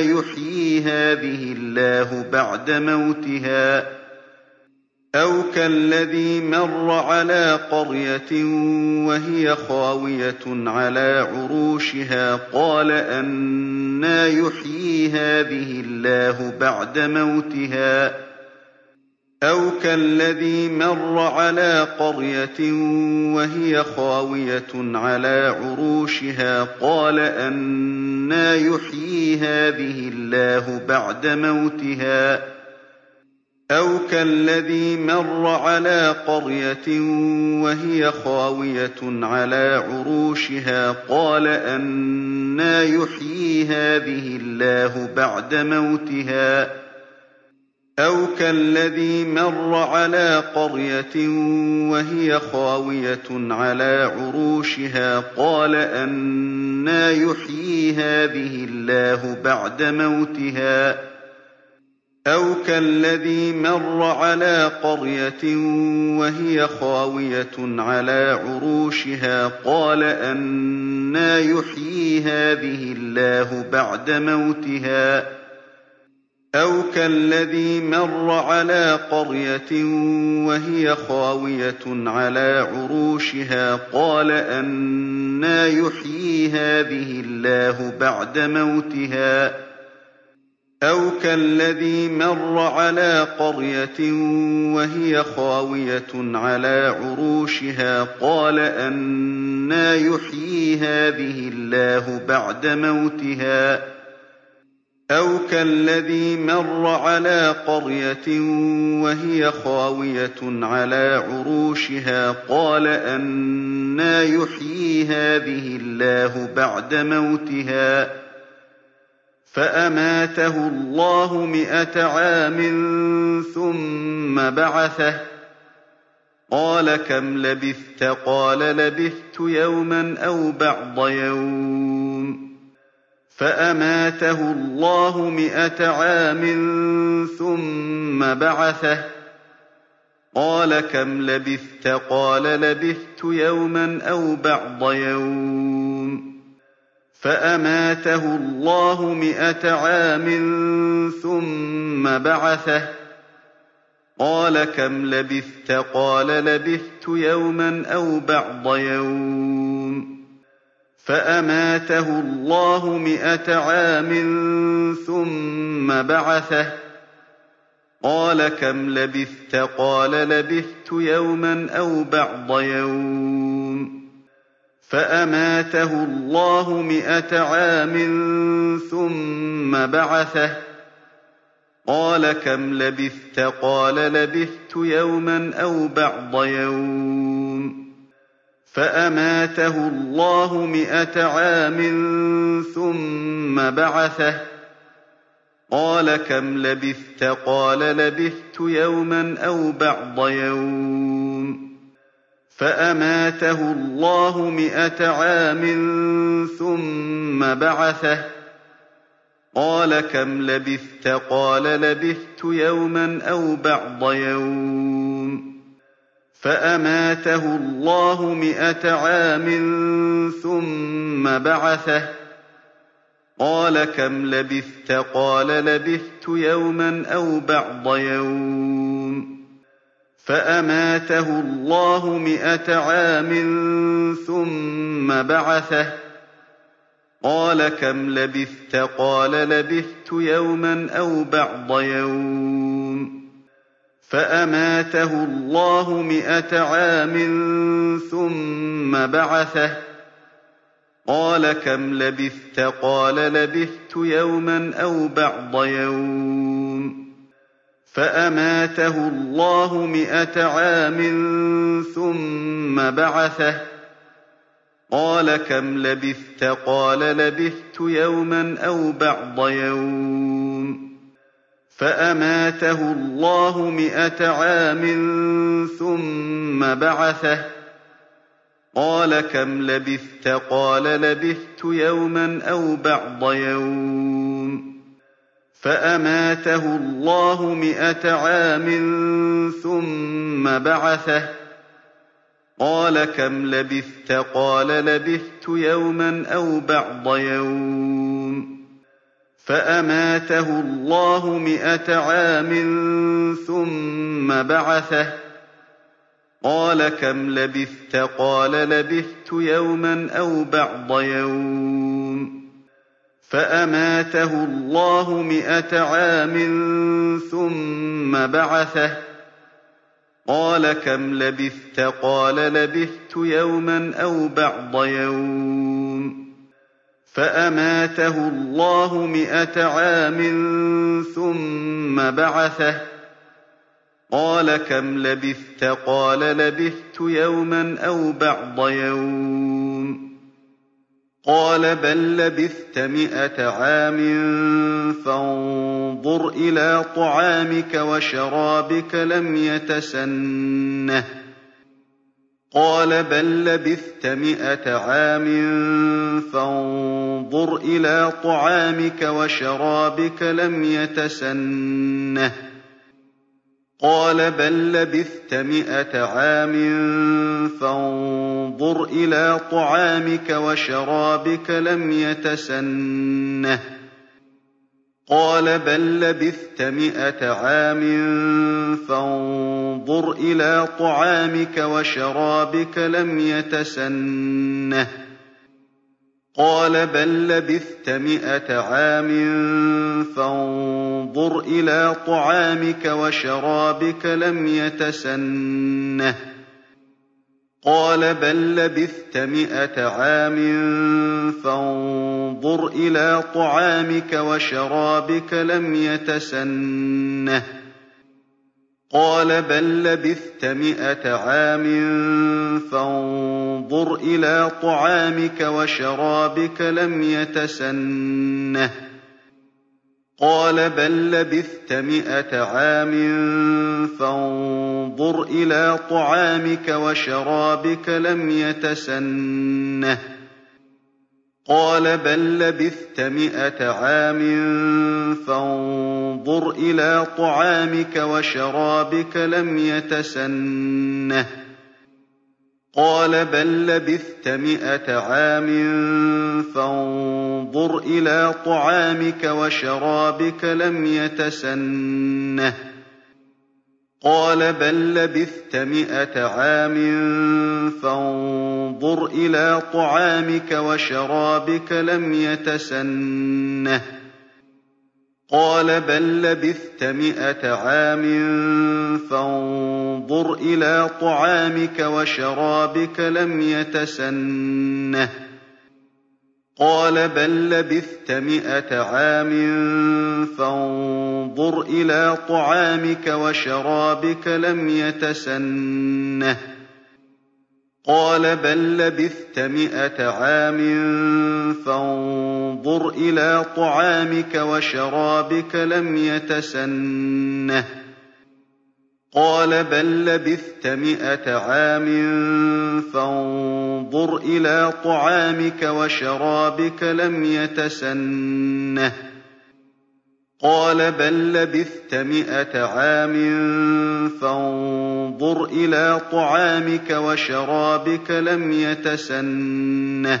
يُحْيِي هَٰذِهِ اللَّهُ بَعْدَ مَوْتِهَا ۖ أَوْ كَالَّذِي مَرَّ عَلَىٰ قَرْيَةٍ وَهِيَ خَاوِيَةٌ عَلَىٰ عُرُوشِهَا قَالَ أَنَّىٰ يُحْيِي هَٰذِهِ اللَّهُ بَعْدَ مَوْتِهَا ۖ. أَوْ كَالَّذِي مَرَّ عَلَىٰ قَرْيَةٍ وَهِيَ خَاوِيَةٌ عَلَىٰ عُرُوشِهَا قَالَ أَنَّىٰ يُحْيِي هَٰذِهِ اللَّهُ بَعْدَ مَوْتِهَا ۖ. أَوْ كَالَّذِي مَرَّ عَلَىٰ قَرْيَةٍ وَهِيَ خَاوِيَةٌ عَلَىٰ عُرُوشِهَا قَالَ أَنَّىٰ يُحْيِي هَٰذِهِ اللَّهُ بَعْدَ مَوْتِهَا ۖ. أَوْ كَالَّذِي مَرَّ عَلَىٰ قَرْيَةٍ وَهِيَ خَاوِيَةٌ عَلَىٰ عُرُوشِهَا قَالَ أَنَّىٰ يُحْيِي هَٰذِهِ اللَّهُ بَعْدَ مَوْتِهَا ۖ. أَوْ كَالَّذِي مَرَّ عَلَىٰ قَرْيَةٍ وَهِيَ خَاوِيَةٌ عَلَىٰ عُرُوشِهَا قَالَ أَنَّىٰ يُحْيِي هَٰذِهِ اللَّهُ بَعْدَ مَوْتِهَا ۖ أَوْ كَالَّذِي مَرَّ عَلَىٰ قَرْيَةٍ وَهِيَ خَاوِيَةٌ عَلَىٰ عُرُوشِهَا قَالَ يُحْيِي هَٰذِهِ اللَّهُ بَعْدَ مَوْتِهَا ۖ أَوْ كَالَّذِي مَرَّ عَلَىٰ قَرْيَةٍ وَهِيَ خَاوِيَةٌ عَلَىٰ عُرُوشِهَا قَالَ أَنَّىٰ يُحْيِي هَٰذِهِ اللَّهُ بَعْدَ مَوْتِهَا ۖ أَوْ كَالَّذِي مَرَّ عَلَىٰ قَرْيَةٍ وَهِيَ خَاوِيَةٌ عَلَىٰ عُرُوشِهَا قَالَ يُحْيِي هَٰذِهِ اللَّهُ بَعْدَ مَوْتِهَا ۖ فَأَمَاتَهُ اللَّهُ مِائَةَ عَامٍ ثُمَّ بَعَثَهُ ۖ. قَالَ كَمْ لَبِثْتَ ۖ؟ قَالَ لَبِثْتُ يَوْمًا أَوْ بَعْضَ يَوْمٍ. فَأَمَاتَهُ اللَّهُ مِائَةَ عَامٍ ثُمَّ بَعَثَهُ ۖ. قَالَ كَمْ لَبِثْتَ ۖ؟ قَالَ لَبِثْتُ يَوْمًا أَوْ بَعْضَ يَوْمٍ. فَأَمَاتَهُ اللَّهُ مِائَةَ عَامٍ ثُمَّ بَعَثَهُ ۖ. قَالَ كَمْ لَبِثْتَ ۖ؟ قَالَ لَبِثْتُ يَوْمًا أَوْ بَعْضَ يَوْمٍ. فَأَمَاتَهُ اللَّهُ مِائَةَ عَامٍ ثُمَّ بَعَثَهُ ۖ. قَالَ كَمْ لَبِثْتَ ۖ؟ قَالَ لَبِثْتُ يَوْمًا أَوْ بَعْضَ يَوْمٍ. فَأَمَاتَهُ اللَّهُ مِائَةَ عَامٍ ثُمَّ بَعَثَهُ ۖ. قَالَ كَمْ لَبِثْتَ ۖ؟ قَالَ لَبِثْتُ يَوْمًا أَوْ بَعْضَ يَوْمٍ. فأماته الله مئة عام ثم بعثه. قال كم لبثت؟ قال لبثت يوما أو بعض يوم. فأماته الله مئة عام ثم بعثه. قال كم لبثت؟ قال لبثت يوما أو بعض يوم. فأماته الله مئة عام ثم بعثه. قال كم لبثت؟ قال لبثت يوما أو بعض يوم. فأماته الله مئة عام ثم بعثه. قال كم لبثت؟ قال لبثت يوما أو بعض يوم. فأماته الله مئة عام ثم بعثه. قال كم لبثت؟ قال لبثت يوما أو بعض يوم. فأماته الله مئة عام ثم بعثه. قال كم لبثت؟ قال لبثت يوما أو بعض يوم. فأماته الله مئة عام ثم بعثه. قال كم لبثت؟ قال لبثت يوما أو بعض يوم. فأماته الله مئة عام ثم بعثه. قال كم لبثت؟ قال لبثت يوما أو بعض يوم. فأماته الله مئة عام ثم بعثه. قال كم لبثت؟ قال لبثت يوما أو بعض يوم. فأماته الله مئة عام ثم بعثه. قال كم لبثت؟ قال لبثت يوما أو بعض يوم. فأماته الله مئة عام ثم بعثه. قال كم لبثت؟ قال لبثت يوما أو بعض يوم. قال بل لبثت مئة عام فانظر إلى طعامك وشرابك لم يتسنه. قال بل لبثت عام فانظر إلى طعامك وشرابك لم يتسنه. قال بل لبثت مئة عام فانظر إلى طعامك وشرابك لم يتسنه. قال بل لبثت عام فانظر إلى طعامك وشرابك لم يتسنه. قال بل لبثت مئة عام فانظر إلى طعامك وشرابك لم يتسنه. قال بل لبثت عام فانظر إلى طعامك وشرابك لم يتسنه. قال بل لبثت مئة عام فانظر إلى طعامك وشرابك لم يتسنه. قال بل لبثت عام فانظر إلى طعامك وشرابك لم يتسنه. قال بل لبثت مئة عام فانظر إلى طعامك وشرابك لم يتسنه. قال بل لبثت عام فانظر إلى طعامك وشرابك لم يتسنه. قال بل لبثت مئة عام فانظر إلى طعامك وشرابك لم يتسنه. قال بل لبثت عام فانظر إلى طعامك وشرابك لم يتسنه. قال بل لبثت مئة عام فانظر إلى طعامك وشرابك لم يتسنه. قَالَ بَل لَّبِثْتَ مِائَةَ عَامٍ فَانظُرْ إِلَىٰ طَعَامِكَ وَشَرَابِكَ لَمْ يَتَسَنَّهْ. قَالَ بَل لَّبِثْتَ مِائَةَ عَامٍ فَانظُرْ إِلَىٰ طَعَامِكَ وَشَرَابِكَ لَمْ يَتَسَنَّهْ. قَالَ بَل لَّبِثْتَ عَامٍ فَانظُرْ إِلَىٰ طَعَامِكَ وَشَرَابِكَ لَمْ يَتَسَنَّهْ.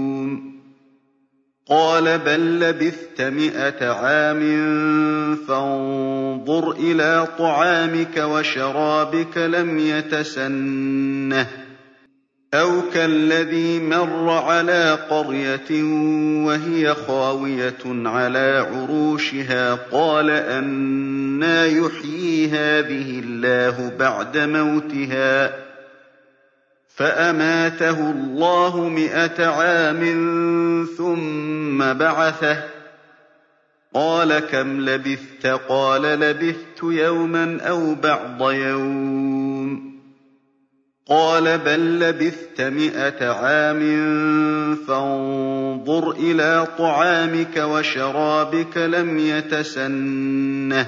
قَالَ بَل لَّبِثْتَ مِائَةَ عَامٍ فَانظُرْ إِلَىٰ طَعَامِكَ وَشَرَابِكَ لَمْ يَتَسَنَّهْ أَوْ كَالَّذِي مَرَّ عَلَىٰ قَرْيَةٍ وَهِيَ خَاوِيَةٌ عَلَىٰ عُرُوشِهَا قَالَ أَنَّىٰ يُحْيِي هَٰذِهِ اللَّهُ بَعْدَ مَوْتِهَا ۖ فَأَمَاتَهُ اللَّهُ مِائَةَ عَامٍ ثُمَّ بَعَثَهُ ۖ. قَالَ كَمْ لَبِثْتَ؟ قَالَ لَبِثْتُ يَوْمًا أَوْ بَعْضَ يَوْمٍ. قَالَ بَل لَّبِثْتَ مِائَةَ عَامٍ فَانظُرْ إِلَىٰ طَعَامِكَ وَشَرَابِكَ لَمْ يَتَسَنَّهْ.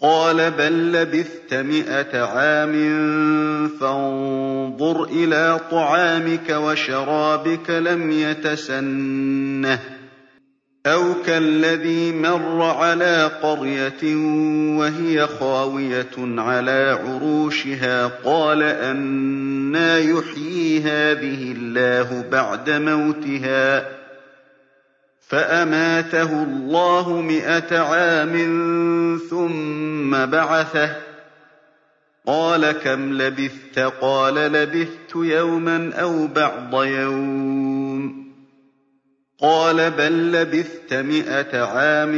قَالَ بَل لَّبِثْتَ مِائَةَ عَامٍ فَانظُرْ إِلَىٰ طَعَامِكَ وَشَرَابِكَ لَمْ يَتَسَنَّهْ أَوْ كَالَّذِي مَرَّ عَلَىٰ قَرْيَةٍ وَهِيَ خَاوِيَةٌ عَلَىٰ عُرُوشِهَا قَالَ أَنَّىٰ يُحْيِي هَٰذِهِ اللَّهُ بَعْدَ مَوْتِهَا ۖ فَأَمَاتَهُ اللَّهُ مِائَةَ عَامٍ ثُمَّ بَعَثَهُ ۖ. قَالَ كَمْ لَبِثْتَ؟ قَالَ لَبِثْتُ يَوْمًا أَوْ بَعْضَ يَوْمٍ. قَالَ بَل لَّبِثْتَ مِائَةَ عَامٍ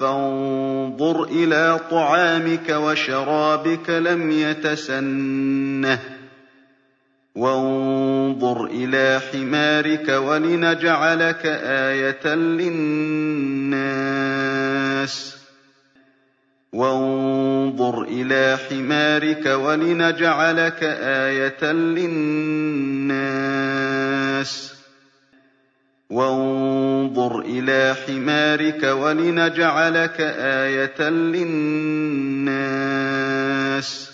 فَانظُرْ إِلَىٰ طَعَامِكَ وَشَرَابِكَ لَمْ يَتَسَنَّهْ. وَانظُرْ إِلَىٰ حِمَارِكَ وَلِنَجْعَلَكَ آيَةً لِّلنَّاسِ. وَانظُرْ إِلَىٰ حِمَارِكَ وَلِنَجْعَلَكَ آيَةً لِّلنَّاسِ. وَانظُرْ إِلَىٰ حِمَارِكَ وَلِنَجْعَلَكَ آيَةً لِّلنَّاسِ.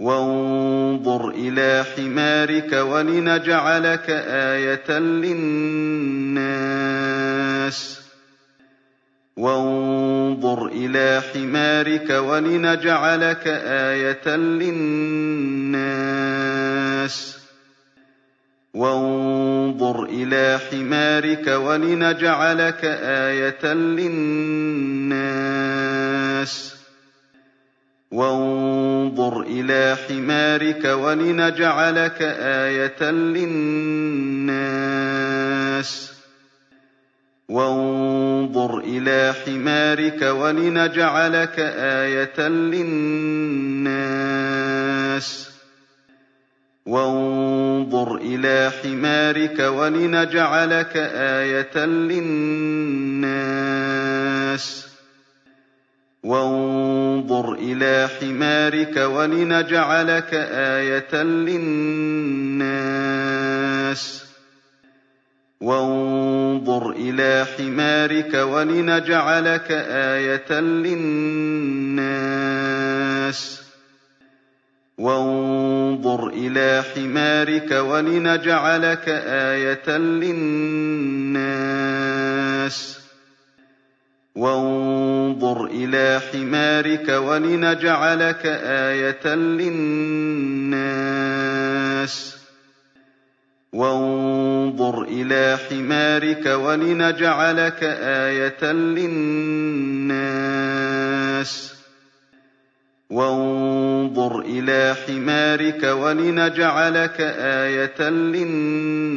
وَانظُرْ إِلَىٰ حِمَارِكَ وَلِنَجْعَلَكَ آيَةً لِّلنَّاسِ. وَانظُرْ إِلَىٰ حِمَارِكَ وَلِنَجْعَلَكَ آيَةً لِّلنَّاسِ. وَانظُرْ إِلَىٰ حِمَارِكَ وَلِنَجْعَلَكَ آيَةً لِّلنَّاسِ. وَانظُرْ إِلَىٰ حِمَارِكَ وَلِنَجْعَلَكَ آيَةً لِّلنَّاسِ. وَانظُرْ إِلَىٰ حِمَارِكَ وَلِنَجْعَلَكَ آيَةً لِّلنَّاسِ. وَانظُرْ إِلَىٰ حِمَارِكَ وَلِنَجْعَلَكَ آيَةً لِّلنَّاسِ. وَانظُرْ إِلَىٰ حِمَارِكَ وَلِنَجْعَلَكَ آيَةً لِّلنَّاسِ. وَانظُرْ إِلَىٰ حِمَارِكَ وَلِنَجْعَلَكَ آيَةً لِّلنَّاسِ. وانظر إلى حمارك ولنجعلك آية للناس. وانظر إلى حمارك ولنجعلك آية للناس. وانظر إلى حمارك ولنجعلك آية للناس. وانظر إلى حمارك ولنجعلك آية للناس.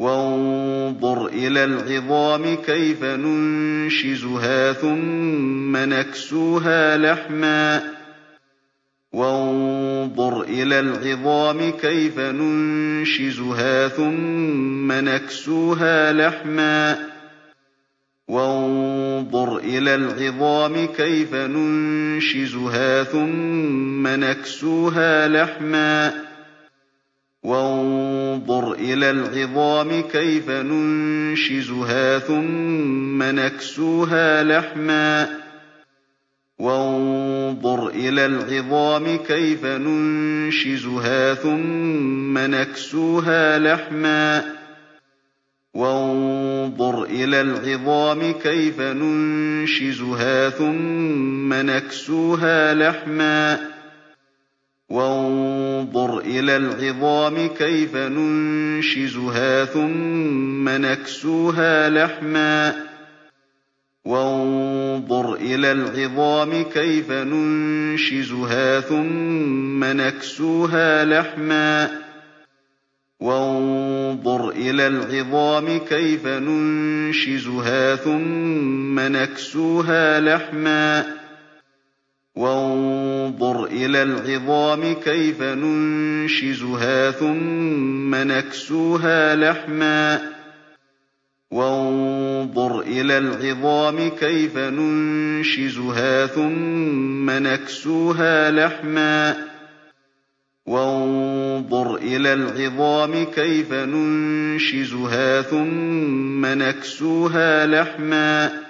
وانظر إلى العظام كيف ننشزها ثم نكسوها لحما. وانظر إلى العظام كيف ننشزها ثم نكسوها لحما. وانظر إلى العظام كيف ننشزها ثم نكسوها لحما. وانظر إلى العظام كيف ننشزها ثم نكسوها لحما. وانظر إلى العظام كيف ننشزها ثم نكسوها لحما. وانظر إلى العظام كيف ننشزها ثم نكسوها لحما. وانظر إلى العظام كيف ننشزها ثم نكسوها لحما. وانظر إلى العظام كيف ننشزها ثم نكسوها لحما. وانظر إلى العظام كيف ننشزها ثم نكسوها لحما. وانظر إلى العظام كيف ننشزها ثم نكسوها لحما. وانظر إلى العظام كيف ننشزها ثم نكسوها لحما. وانظر إلى العظام كيف ننشزها ثم نكسوها لحما.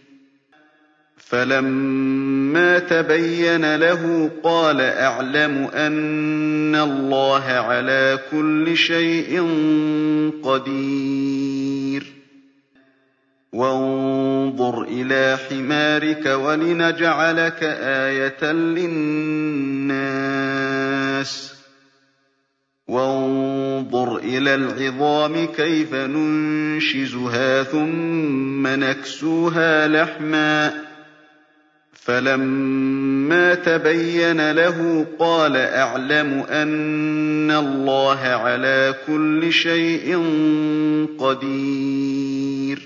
فَلَمَّا تَبَيَّنَ لَهُ قَالَ أَعْلَمُ أَنَّ اللَّهَ عَلَىٰ كُلِّ شَيْءٍ قَدِيرٌ وَانظُرْ إِلَىٰ حِمَارِكَ وَلِنَجْعَلَكَ آيَةً لِّلنَّاسِ وَانظُرْ إِلَى الْعِظَامِ كَيْفَ نُنشِزُهَا ثُمَّ نَكْسُوهَا لَحْمًا فَلَمَّا تَبَيَّنَ لَهُ قَالَ أَعْلَمُ أَنَّ اللَّهَ عَلَىٰ كُلِّ شَيْءٍ قَدِيرٌ.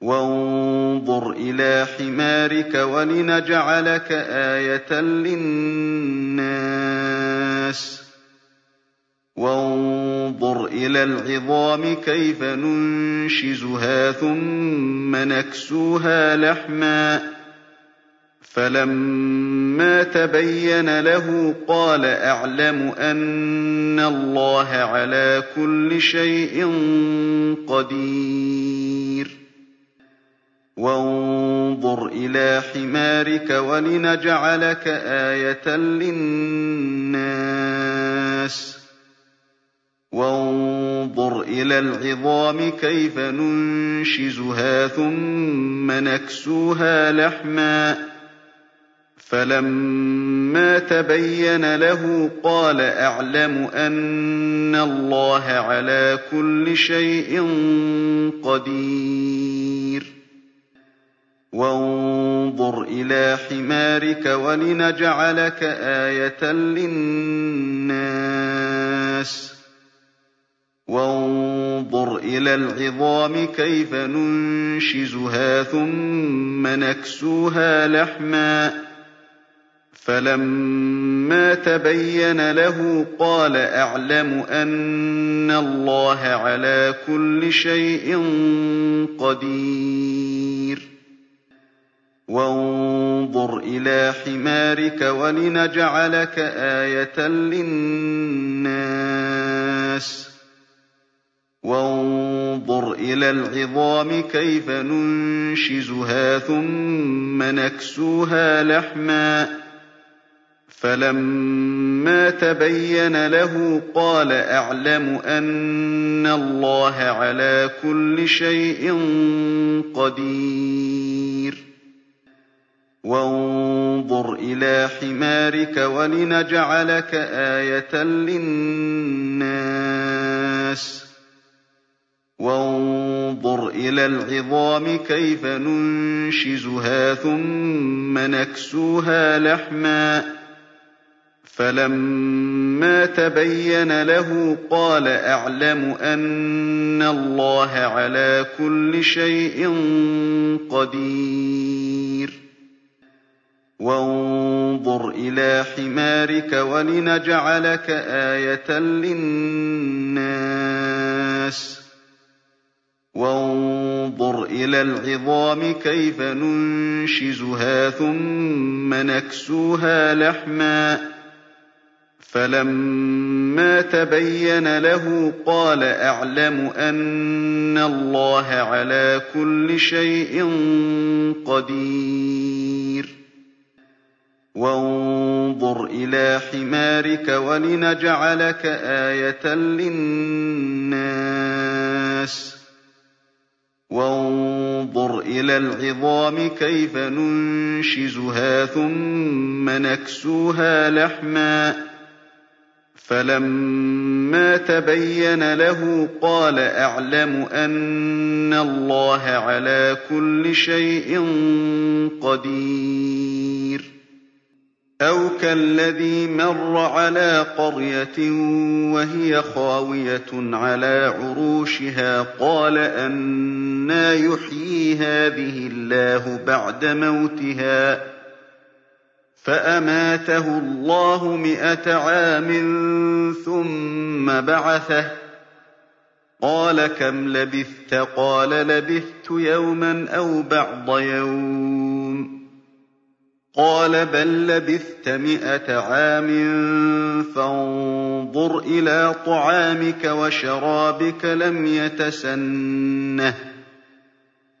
وَانظُرْ إِلَىٰ حِمَارِكَ وَلِنَجْعَلَكَ آيَةً لِّلنَّاسِ. وَانظُرْ إِلَى الْعِظَامِ كَيْفَ نُنشِزُهَا ثُمَّ نَكْسُوهَا لَحْمًا. فَلَمَّا تَبَيَّنَ لَهُ قَالَ أَعْلَمُ أَنَّ اللَّهَ عَلَىٰ كُلِّ شَيْءٍ قَدِيرٌ. وَانظُرْ إِلَىٰ حِمَارِكَ وَلِنَجْعَلَكَ آيَةً لِّلنَّاسِ. وَانظُرْ إِلَى الْعِظَامِ كَيْفَ نُنشِزُهَا ثُمَّ نَكْسُوهَا لَحْمًا. فَلَمَّا تَبَيَّنَ لَهُ قَالَ أَعْلَمُ أَنَّ اللَّهَ عَلَىٰ كُلِّ شَيْءٍ قَدِيرٌ. وَانظُرْ إِلَىٰ حِمَارِكَ وَلِنَجْعَلَكَ آيَةً لِّلنَّاسِ. وَانظُرْ إِلَى الْعِظَامِ كَيْفَ نُنشِزُهَا ثُمَّ نَكْسُوهَا لَحْمًا. فَلَمَّا تَبَيَّنَ لَهُ قَالَ أَعْلَمُ أَنَّ اللَّهَ عَلَىٰ كُلِّ شَيْءٍ قَدِيرٌ. وَانظُرْ إِلَىٰ حِمَارِكَ وَلِنَجْعَلَكَ آيَةً لِّلنَّاسِ. وَانظُرْ إِلَى الْعِظَامِ كَيْفَ نُنشِزُهَا ثُمَّ نَكْسُوهَا لَحْمًا. فَلَمَّا تَبَيَّنَ لَهُ قَالَ أَعْلَمُ أَنَّ اللَّهَ عَلَىٰ كُلِّ شَيْءٍ قَدِيرٌ. وَانظُرْ إِلَىٰ حِمَارِكَ وَلِنَجْعَلَكَ آيَةً لِّلنَّاسِ. وَانظُرْ إِلَى الْعِظَامِ كَيْفَ نُنشِزُهَا ثُمَّ نَكْسُوهَا لَحْمًا. فَلَمَّا تَبَيَّنَ لَهُ قَالَ أَعْلَمُ أَنَّ اللَّهَ عَلَىٰ كُلِّ شَيْءٍ قَدِيرٌ وَانظُرْ إِلَى حِمَارِكَ وَلِنَجْعَلَكَ آيَةً لِّلنَّاسِ وَانظُرْ إِلَى الْعِظَامِ كَيْفَ نُنشِزُهَا ثُمَّ نَكْسُوهَا لَحْمًا فَلَمَّا تَبَيَّنَ لَهُ قَالَ أَعْلَمُ أَنَّ اللَّهَ عَلَىٰ كُلِّ شَيْءٍ قَدِيرٌ وَانظُرْ إِلَىٰ حِمَارِكَ وَلِنَجْعَلَكَ آيَةً لِّلنَّاسِ وَانظُرْ إِلَى الْعِظَامِ كَيْفَ نُنشِزُهَا ثُمَّ نَكْسُوهَا لَحْمًا فَلَمَّا تَبَيَّنَ لَهُ قَالَ أَعْلَمُ أَنَّ اللَّهَ عَلَىٰ كُلِّ شَيْءٍ قَدِيرٌ أَوْ كَالَّذِي مَرَّ عَلَىٰ قَرْيَةٍ وَهِيَ خَاوِيَةٌ عَلَىٰ عُرُوشِهَا قَالَ أَنَّىٰ يُحْيِي هَٰذِهِ اللَّهُ بَعْدَ مَوْتِهَا ۖ فَأَمَاتَهُ اللَّهُ مِائَةَ عَامٍ ثُمَّ بَعَثَهُ ۖ. قَالَ كَمْ لَبِثْتَ؟ قَالَ لَبِثْتُ يَوْمًا أَوْ بَعْضَ يَوْمٍ ۖ. قَالَ بَل لَّبِثْتَ مِائَةَ عَامٍ فَانظُرْ إِلَىٰ طَعَامِكَ وَشَرَابِكَ لَمْ يَتَسَنَّهْ.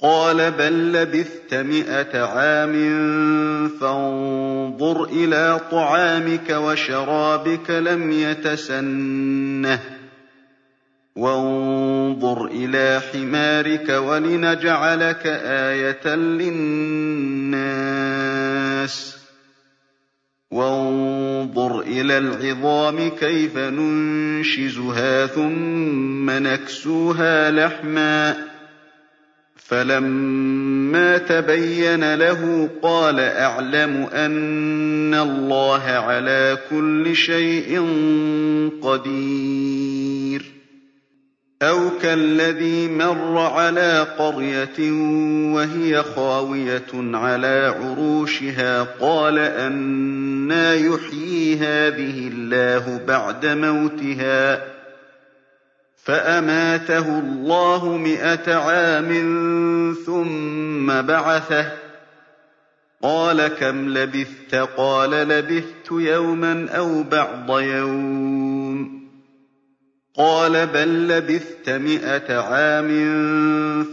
قَالَ بَل لَّبِثْتَ مِائَةَ عَامٍ فَانظُرْ إِلَىٰ طَعَامِكَ وَشَرَابِكَ لَمْ يَتَسَنَّهْ وَانظُرْ إِلَىٰ حِمَارِكَ وَلِنَجْعَلَكَ آيَةً لِّلنَّاسِ وَانظُرْ إِلَى الْعِظَامِ كَيْفَ نُنشِزُهَا ثُمَّ نَكْسُوهَا لَحْمًا فَلَمَّا تَبَيَّنَ لَهُ قَالَ أَعْلَمُ أَنَّ اللَّهَ عَلَىٰ كُلِّ شَيْءٍ قَدِيرٌ. أَوْ كَالَّذِي مَرَّ عَلَىٰ قَرْيَةٍ وَهِيَ خَاوِيَةٌ عَلَىٰ عُرُوشِهَا قَالَ أَنَّىٰ يُحْيِي هَٰذِهِ اللَّهُ بَعْدَ مَوْتِهَا ۖ. فَأَمَاتَهُ اللَّهُ مِائَةَ عَامٍ ثُمَّ بَعَثَهُ ۖ. قَالَ كَمْ لَبِثْتَ؟ قَالَ لَبِثْتُ يَوْمًا أَوْ بَعْضَ يَوْمٍ ۖ. قَالَ بَل لَّبِثْتَ مِائَةَ عَامٍ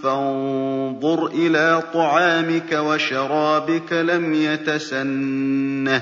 فَانظُرْ إِلَىٰ طَعَامِكَ وَشَرَابِكَ لَمْ يَتَسَنَّهْ.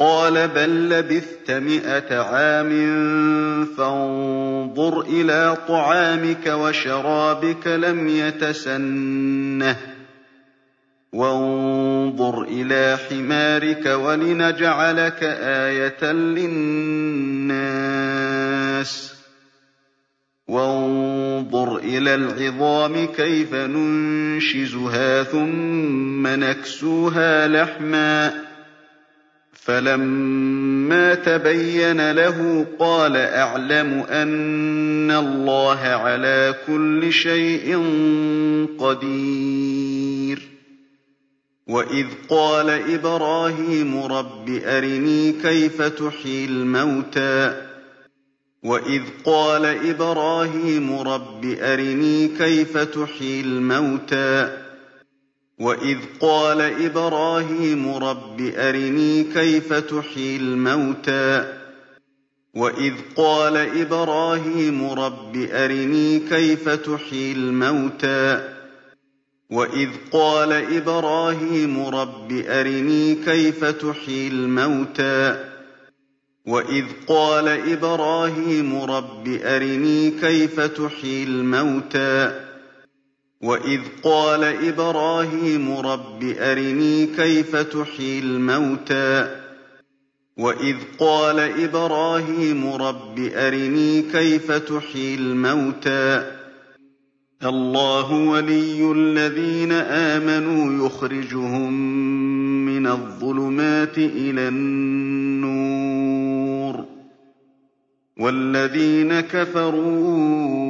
قَالَ بَل لَّبِثْتَ مِائَةَ عَامٍ فَانظُرْ إِلَىٰ طَعَامِكَ وَشَرَابِكَ لَمْ يَتَسَنَّهْ وَانظُرْ إِلَىٰ حِمَارِكَ وَلِنَجْعَلَكَ آيَةً لِّلنَّاسِ وانظر إلى العظام كيف ننشزها ثم نكسوها لحما فلما تبين له قال أعلم أن الله على كل شيء قدير. وإذ قال إبراهيم رب أرني كيف تحيي الموتى. وَإِذْ قَالَ إِبْرَاهِيمُ رَبِّ أَرِنِي كَيْفَ تُحْيِي الْمَوْتَىٰ. وَإِذْ قَالَ إِبْرَاهِيمُ رَبِّ أَرِنِي كَيْفَ تُحْيِي الْمَوْتَىٰ؟ وَإِذْ قَالَ إِبْرَاهِيمُ رَبِّ أَرِنِي كَيْفَ تُحْيِي الْمَوْتَىٰ؟ وَإِذْ قَالَ إِبْرَاهِيمُ رَبِّ أَرِنِي كَيْفَ تُحْيِي الْمَوْتَىٰ؟ وَإِذْ قَالَ إِبْرَاهِيمُ رَبِّ أَرِنِي كَيْفَ تُحْيِي الْمَوْتَىٰ؟ وَإِذْ قَالَ إِبْرَاهِيمُ رَبِّ أَرِنِي كَيْفَ تُحْيِي الْمَوْتَىٰ؟ وَإِذْ قَالَ إِبْرَاهِيمُ رَبِّ أَرِنِي كَيْفَ تُحْيِي الْمَوْتَىٰ؟ اللَّهُ وَلِيُّ الَّذِينَ آمَنُوا يُخْرِجُهُم مِّنَ الظُّلُمَاتِ إِلَى النُّورِ وَالَّذِينَ كَفَرُوا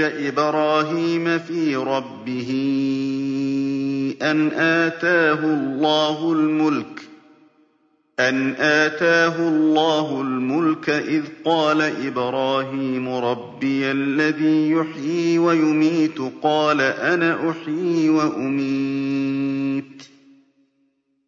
إِبْرَاهِيمَ فِي رَبِّهِ أَنْ آتَاهُ اللَّهُ الْمُلْكَ أَنْ آتَاهُ اللَّهُ الْمُلْكَ إِذْ قَالَ إِبْرَاهِيمُ رَبِّيَ الَّذِي يُحْيِي وَيُمِيتُ قَالَ أَنَا أُحْيِي وَأُمِيتُ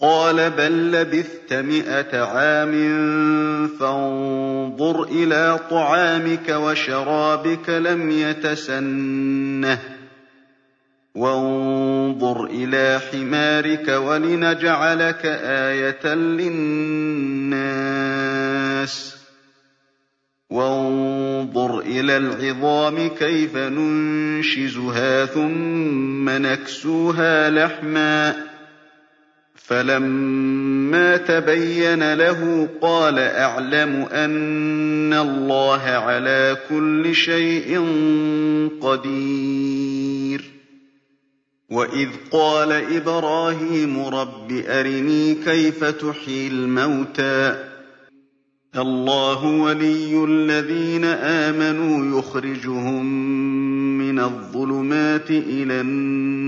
قَالَ بَل لَّبِثْتَ مِائَةَ عَامٍ فَانظُرْ إِلَىٰ طَعَامِكَ وَشَرَابِكَ لَمْ يَتَسَنَّهْ وَانظُرْ إِلَىٰ حِمَارِكَ وَلِنَجْعَلَكَ آيَةً لِّلنَّاسِ وَانظُرْ إِلَى الْعِظَامِ كَيْفَ نُنشِزُهَا ثُمَّ نَكْسُوهَا لَحْمًا ۚ فَلَمَّا تَبَيَّنَ لَهُ قَالَ أَعْلَمُ أَنَّ اللَّهَ عَلَىٰ كُلِّ شَيْءٍ قَدِيرٌ وَإِذْ قَالَ إِبْرَاهِيمُ رَبِّ أَرِنِي كَيْفَ تُحْيِي الْمَوْتَىٰ اللَّهُ وَلِيُّ الَّذِينَ آمَنُوا يُخْرِجُهُم مِّنَ الظُّلُمَاتِ إِلَى النُّورِ ۖ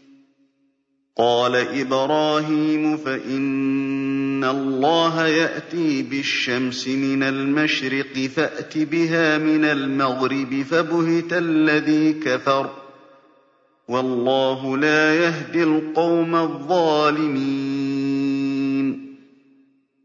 قَالَ إِبْرَاهِيمُ فَإِنَّ اللَّهَ يَأْتِي بِالشَّمْسِ مِنَ الْمَشْرِقِ فَأْتِ بِهَا مِنَ الْمَغْرِبِ فَبُهِتَ الَّذِي كَفَرَ ۗ وَاللَّهُ لَا يَهْدِي الْقَوْمَ الظَّالِمِينَ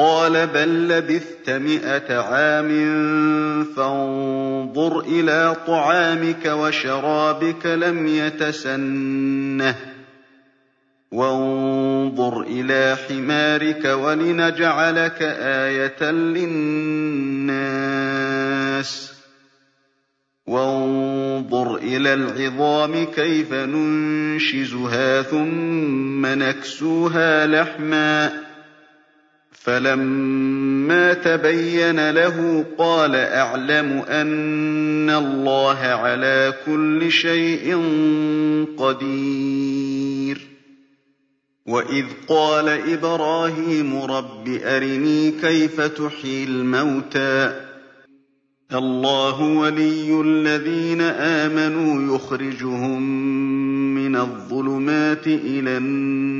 قَالَ بَل لَّبِثْتَ مِائَةَ عَامٍ فَانظُرْ إِلَىٰ طَعَامِكَ وَشَرَابِكَ لَمْ يَتَسَنَّهْ وَانظُرْ إِلَىٰ حِمَارِكَ وَلِنَجْعَلَكَ آيَةً لِّلنَّاسِ وَانظُرْ إِلَى الْعِظَامِ كَيْفَ نُنشِزُهَا ثُمَّ نَكْسُوهَا لَحْمًا ۚ فَلَمَّا تَبَيَّنَ لَهُ قَالَ أَعْلَمُ أَنَّ اللَّهَ عَلَىٰ كُلِّ شَيْءٍ قَدِيرٌ. وَإِذْ قَالَ إِبْرَاهِيمُ رَبِّ أَرِنِي كَيْفَ تُحْيِي الْمَوْتَىٰ؟ اللَّهُ وَلِيُّ الَّذِينَ آمَنُوا يُخْرِجُهُم مِّنَ الظُّلُمَاتِ إِلَى النُّورِ ۖ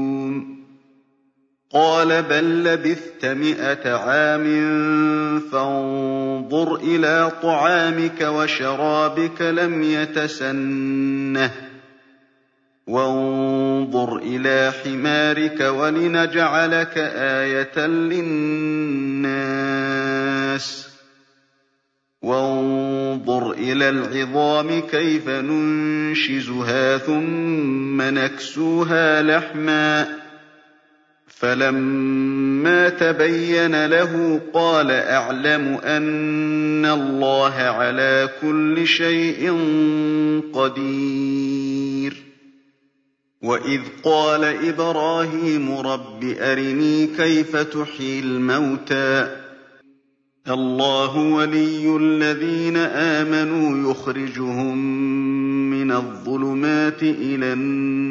قَالَ بَل لَّبِثْتَ مِائَةَ عَامٍ فَانظُرْ إِلَىٰ طَعَامِكَ وَشَرَابِكَ لَمْ يَتَسَنَّهْ وَانظُرْ إِلَىٰ حِمَارِكَ وَلِنَجْعَلَكَ آيَةً لِّلنَّاسِ وَانظُرْ إِلَى الْعِظَامِ كَيْفَ نُنشِزُهَا ثُمَّ نَكْسُوهَا لَحْمًا ۚ فَلَمَّا تَبَيَّنَ لَهُ قَالَ أَعْلَمُ أَنَّ اللَّهَ عَلَىٰ كُلِّ شَيْءٍ قَدِيرٌ. وَإِذْ قَالَ إِبْرَاهِيمُ رَبِّ أَرِنِي كَيْفَ تُحْيِي الْمَوْتَىٰ. اللَّهُ وَلِيُّ الَّذِينَ آمَنُوا يُخْرِجُهُم مِّنَ الظُّلُمَاتِ إِلَى النُّورِ ۖ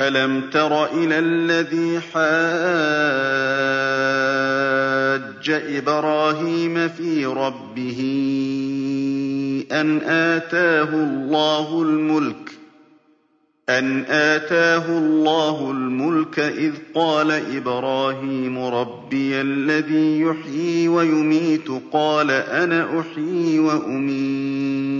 أَلَمْ تَرَ إِلَى الَّذِي حَاجَّ إِبْرَاهِيمَ فِي رَبِّهِ أَنْ آتَاهُ اللَّهُ الْمُلْكَ أَنْ آتَاهُ اللَّهُ الْمُلْكَ إِذْ قَالَ إِبْرَاهِيمُ رَبِّيَ الَّذِي يُحْيِي وَيُمِيتُ قَالَ أَنَا أُحْيِي وَأُمِيتُ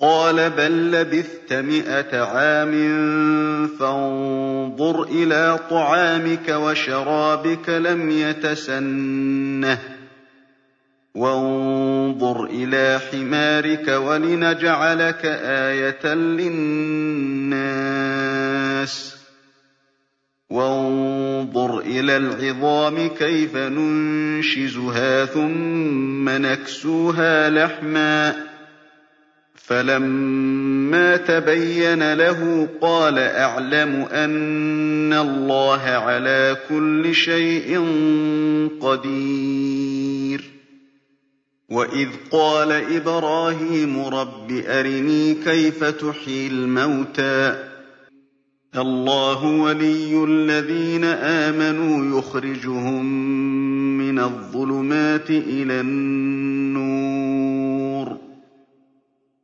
قَالَ بَل لَّبِثْتَ مِائَةَ عَامٍ فَانظُرْ إِلَىٰ طَعَامِكَ وَشَرَابِكَ لَمْ يَتَسَنَّهْ ۖ وَانظُرْ إِلَىٰ حِمَارِكَ وَلِنَجْعَلَكَ آيَةً لِّلنَّاسِ ۖ وَانظُرْ إِلَى الْعِظَامِ كَيْفَ نُنشِزُهَا ثُمَّ نَكْسُوهَا لَحْمًا ۚ فَلَمَّا تَبَيَّنَ لَهُ قَالَ أَعْلَمُ أَنَّ اللَّهَ عَلَىٰ كُلِّ شَيْءٍ قَدِيرٌ وَإِذْ قَالَ إِبْرَاهِيمُ رَبِّ أَرِنِي كَيْفَ تُحْيِي الْمَوْتَىٰ ۖ اللَّهُ وَلِيُّ الَّذِينَ آمَنُوا يُخْرِجُهُم مِّنَ الظُّلُمَاتِ إِلَى النُّورِ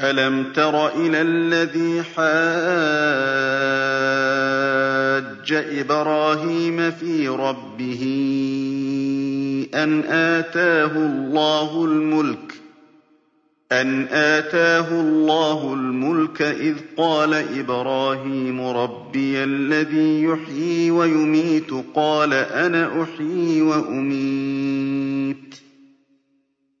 أَلَمْ تَرَ إِلَى الَّذِي حَاجَّ إِبْرَاهِيمَ فِي رَبِّهِ أَنْ آتَاهُ اللَّهُ الْمُلْكَ إِذْ قَالَ إِبْرَاهِيمُ رَبِّيَ الَّذِي يُحْيِي وَيُمِيتُ قَالَ أَنَا أُحْيِي وَأُمِيتُ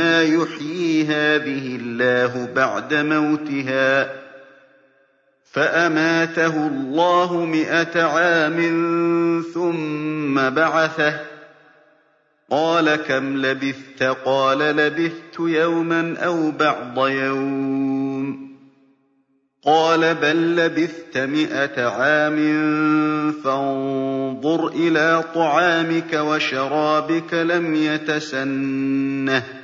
أَنَّىٰ يُحْيِي هَٰذِهِ اللَّهُ بَعْدَ مَوْتِهَا ۖ فَأَمَاتَهُ اللَّهُ مِائَةَ عَامٍ ثُمَّ بَعَثَهُ ۖ قَالَ كَمْ لَبِثْتَ ۖ قَالَ لَبِثْتُ يَوْمًا أَوْ بَعْضَ يَوْمٍ قَالَ بَل لَّبِثْتَ مِائَةَ عَامٍ فَانظُرْ إِلَىٰ طَعَامِكَ وَشَرَابِكَ لَمْ يَتَسَنَّهْ ۖ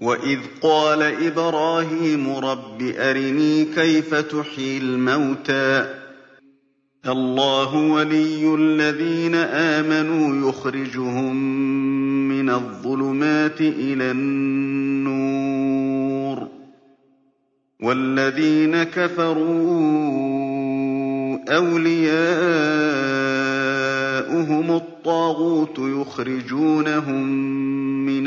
وَإِذْ قَالَ إِبْرَاهِيمُ رَبِّ أَرِنِي كَيْفَ تُحْيِي الْمَوْتَىٰ ۖ؟ اللَّهُ وَلِيُّ الَّذِينَ آمَنُوا يُخْرِجُهُم مِّنَ الظُّلُمَاتِ إِلَى النُّورِ. وَالَّذِينَ كَفَرُوا أَوْلِيَاؤُهُمُ الطَّاغُوتُ يُخْرِجُونَهُم مِّنَ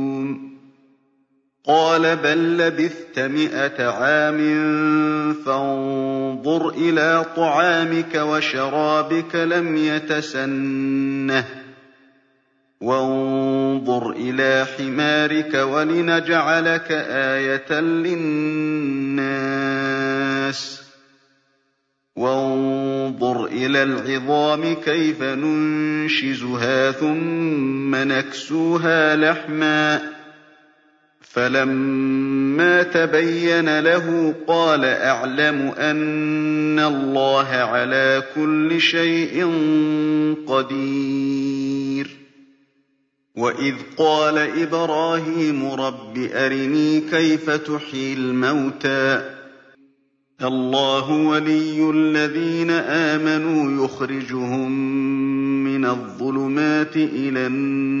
قَالَ بَل لَّبِثْتَ مِائَةَ عَامٍ فَانظُرْ إِلَىٰ طَعَامِكَ وَشَرَابِكَ لَمْ يَتَسَنَّهْ ۖ وَانظُرْ إِلَىٰ حِمَارِكَ وَلِنَجْعَلَكَ آيَةً لِّلنَّاسِ ۖ وَانظُرْ إِلَى الْعِظَامِ كَيْفَ نُنشِزُهَا ثُمَّ نَكْسُوهَا لَحْمًا ۚ فَلَمَّا تَبَيَّنَ لَهُ قَالَ أَعْلَمُ أَنَّ اللَّهَ عَلَىٰ كُلِّ شَيْءٍ قَدِيرٌ وَإِذْ قَالَ إِبْرَاهِيمُ رَبِّ أَرِنِي كَيْفَ تُحْيِي الْمَوْتَىٰ ۖ اللَّهُ وَلِيُّ الَّذِينَ آمَنُوا يُخْرِجُهُم مِّنَ الظُّلُمَاتِ إِلَى النُّورِ ۖ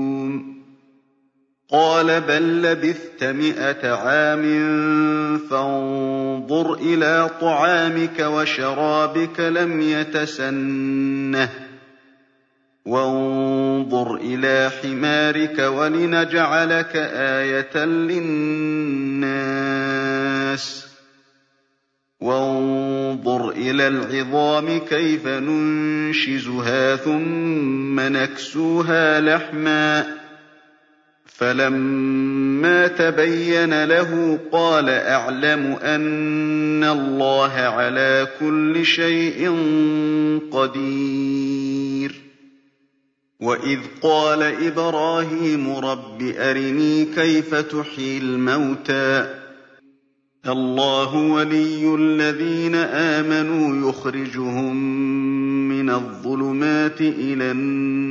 قَالَ بَل لَّبِثْتَ مِائَةَ عَامٍ فَانظُرْ إِلَىٰ طَعَامِكَ وَشَرَابِكَ لَمْ يَتَسَنَّهْ ۖ وَانظُرْ إِلَىٰ حِمَارِكَ وَلِنَجْعَلَكَ آيَةً لِّلنَّاسِ ۖ وَانظُرْ إِلَى الْعِظَامِ كَيْفَ نُنشِزُهَا ثُمَّ نَكْسُوهَا لَحْمًا ۚ فَلَمَّا تَبَيَّنَ لَهُ قَالَ أَعْلَمُ أَنَّ اللَّهَ عَلَىٰ كُلِّ شَيْءٍ قَدِيرٌ. وَإِذْ قَالَ إِبْرَاهِيمُ رَبِّ أَرِنِي كَيْفَ تُحْيِي الْمَوْتَىٰ ۖ. اللَّهُ وَلِيُّ الَّذِينَ آمَنُوا يُخْرِجُهُم مِّنَ الظُّلُمَاتِ إِلَى النُّورِ ۖ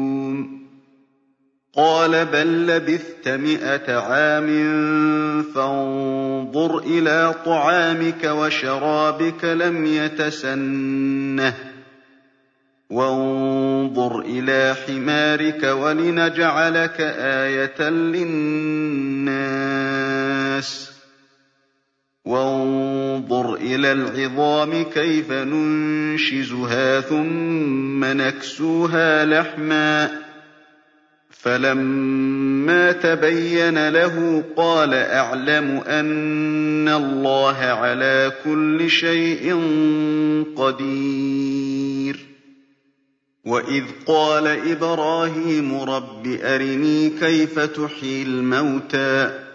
قَالَ بَل لَّبِثْتَ مِائَةَ عَامٍ فَانظُرْ إِلَىٰ طَعَامِكَ وَشَرَابِكَ لَمْ يَتَسَنَّهْ ۖ وَانظُرْ إِلَىٰ حِمَارِكَ وَلِنَجْعَلَكَ آيَةً لِّلنَّاسِ ۖ وَانظُرْ إِلَى الْعِظَامِ كَيْفَ نُنشِزُهَا ثُمَّ نَكْسُوهَا لَحْمًا ۚ فَلَمَّا تَبَيَّنَ لَهُ قَالَ أَعْلَمُ أَنَّ اللَّهَ عَلَىٰ كُلِّ شَيْءٍ قَدِيرٌ وَإِذْ قَالَ إِبْرَاهِيمُ رَبِّ أَرِنِي كَيْفَ تُحْيِي الْمَوْتَىٰ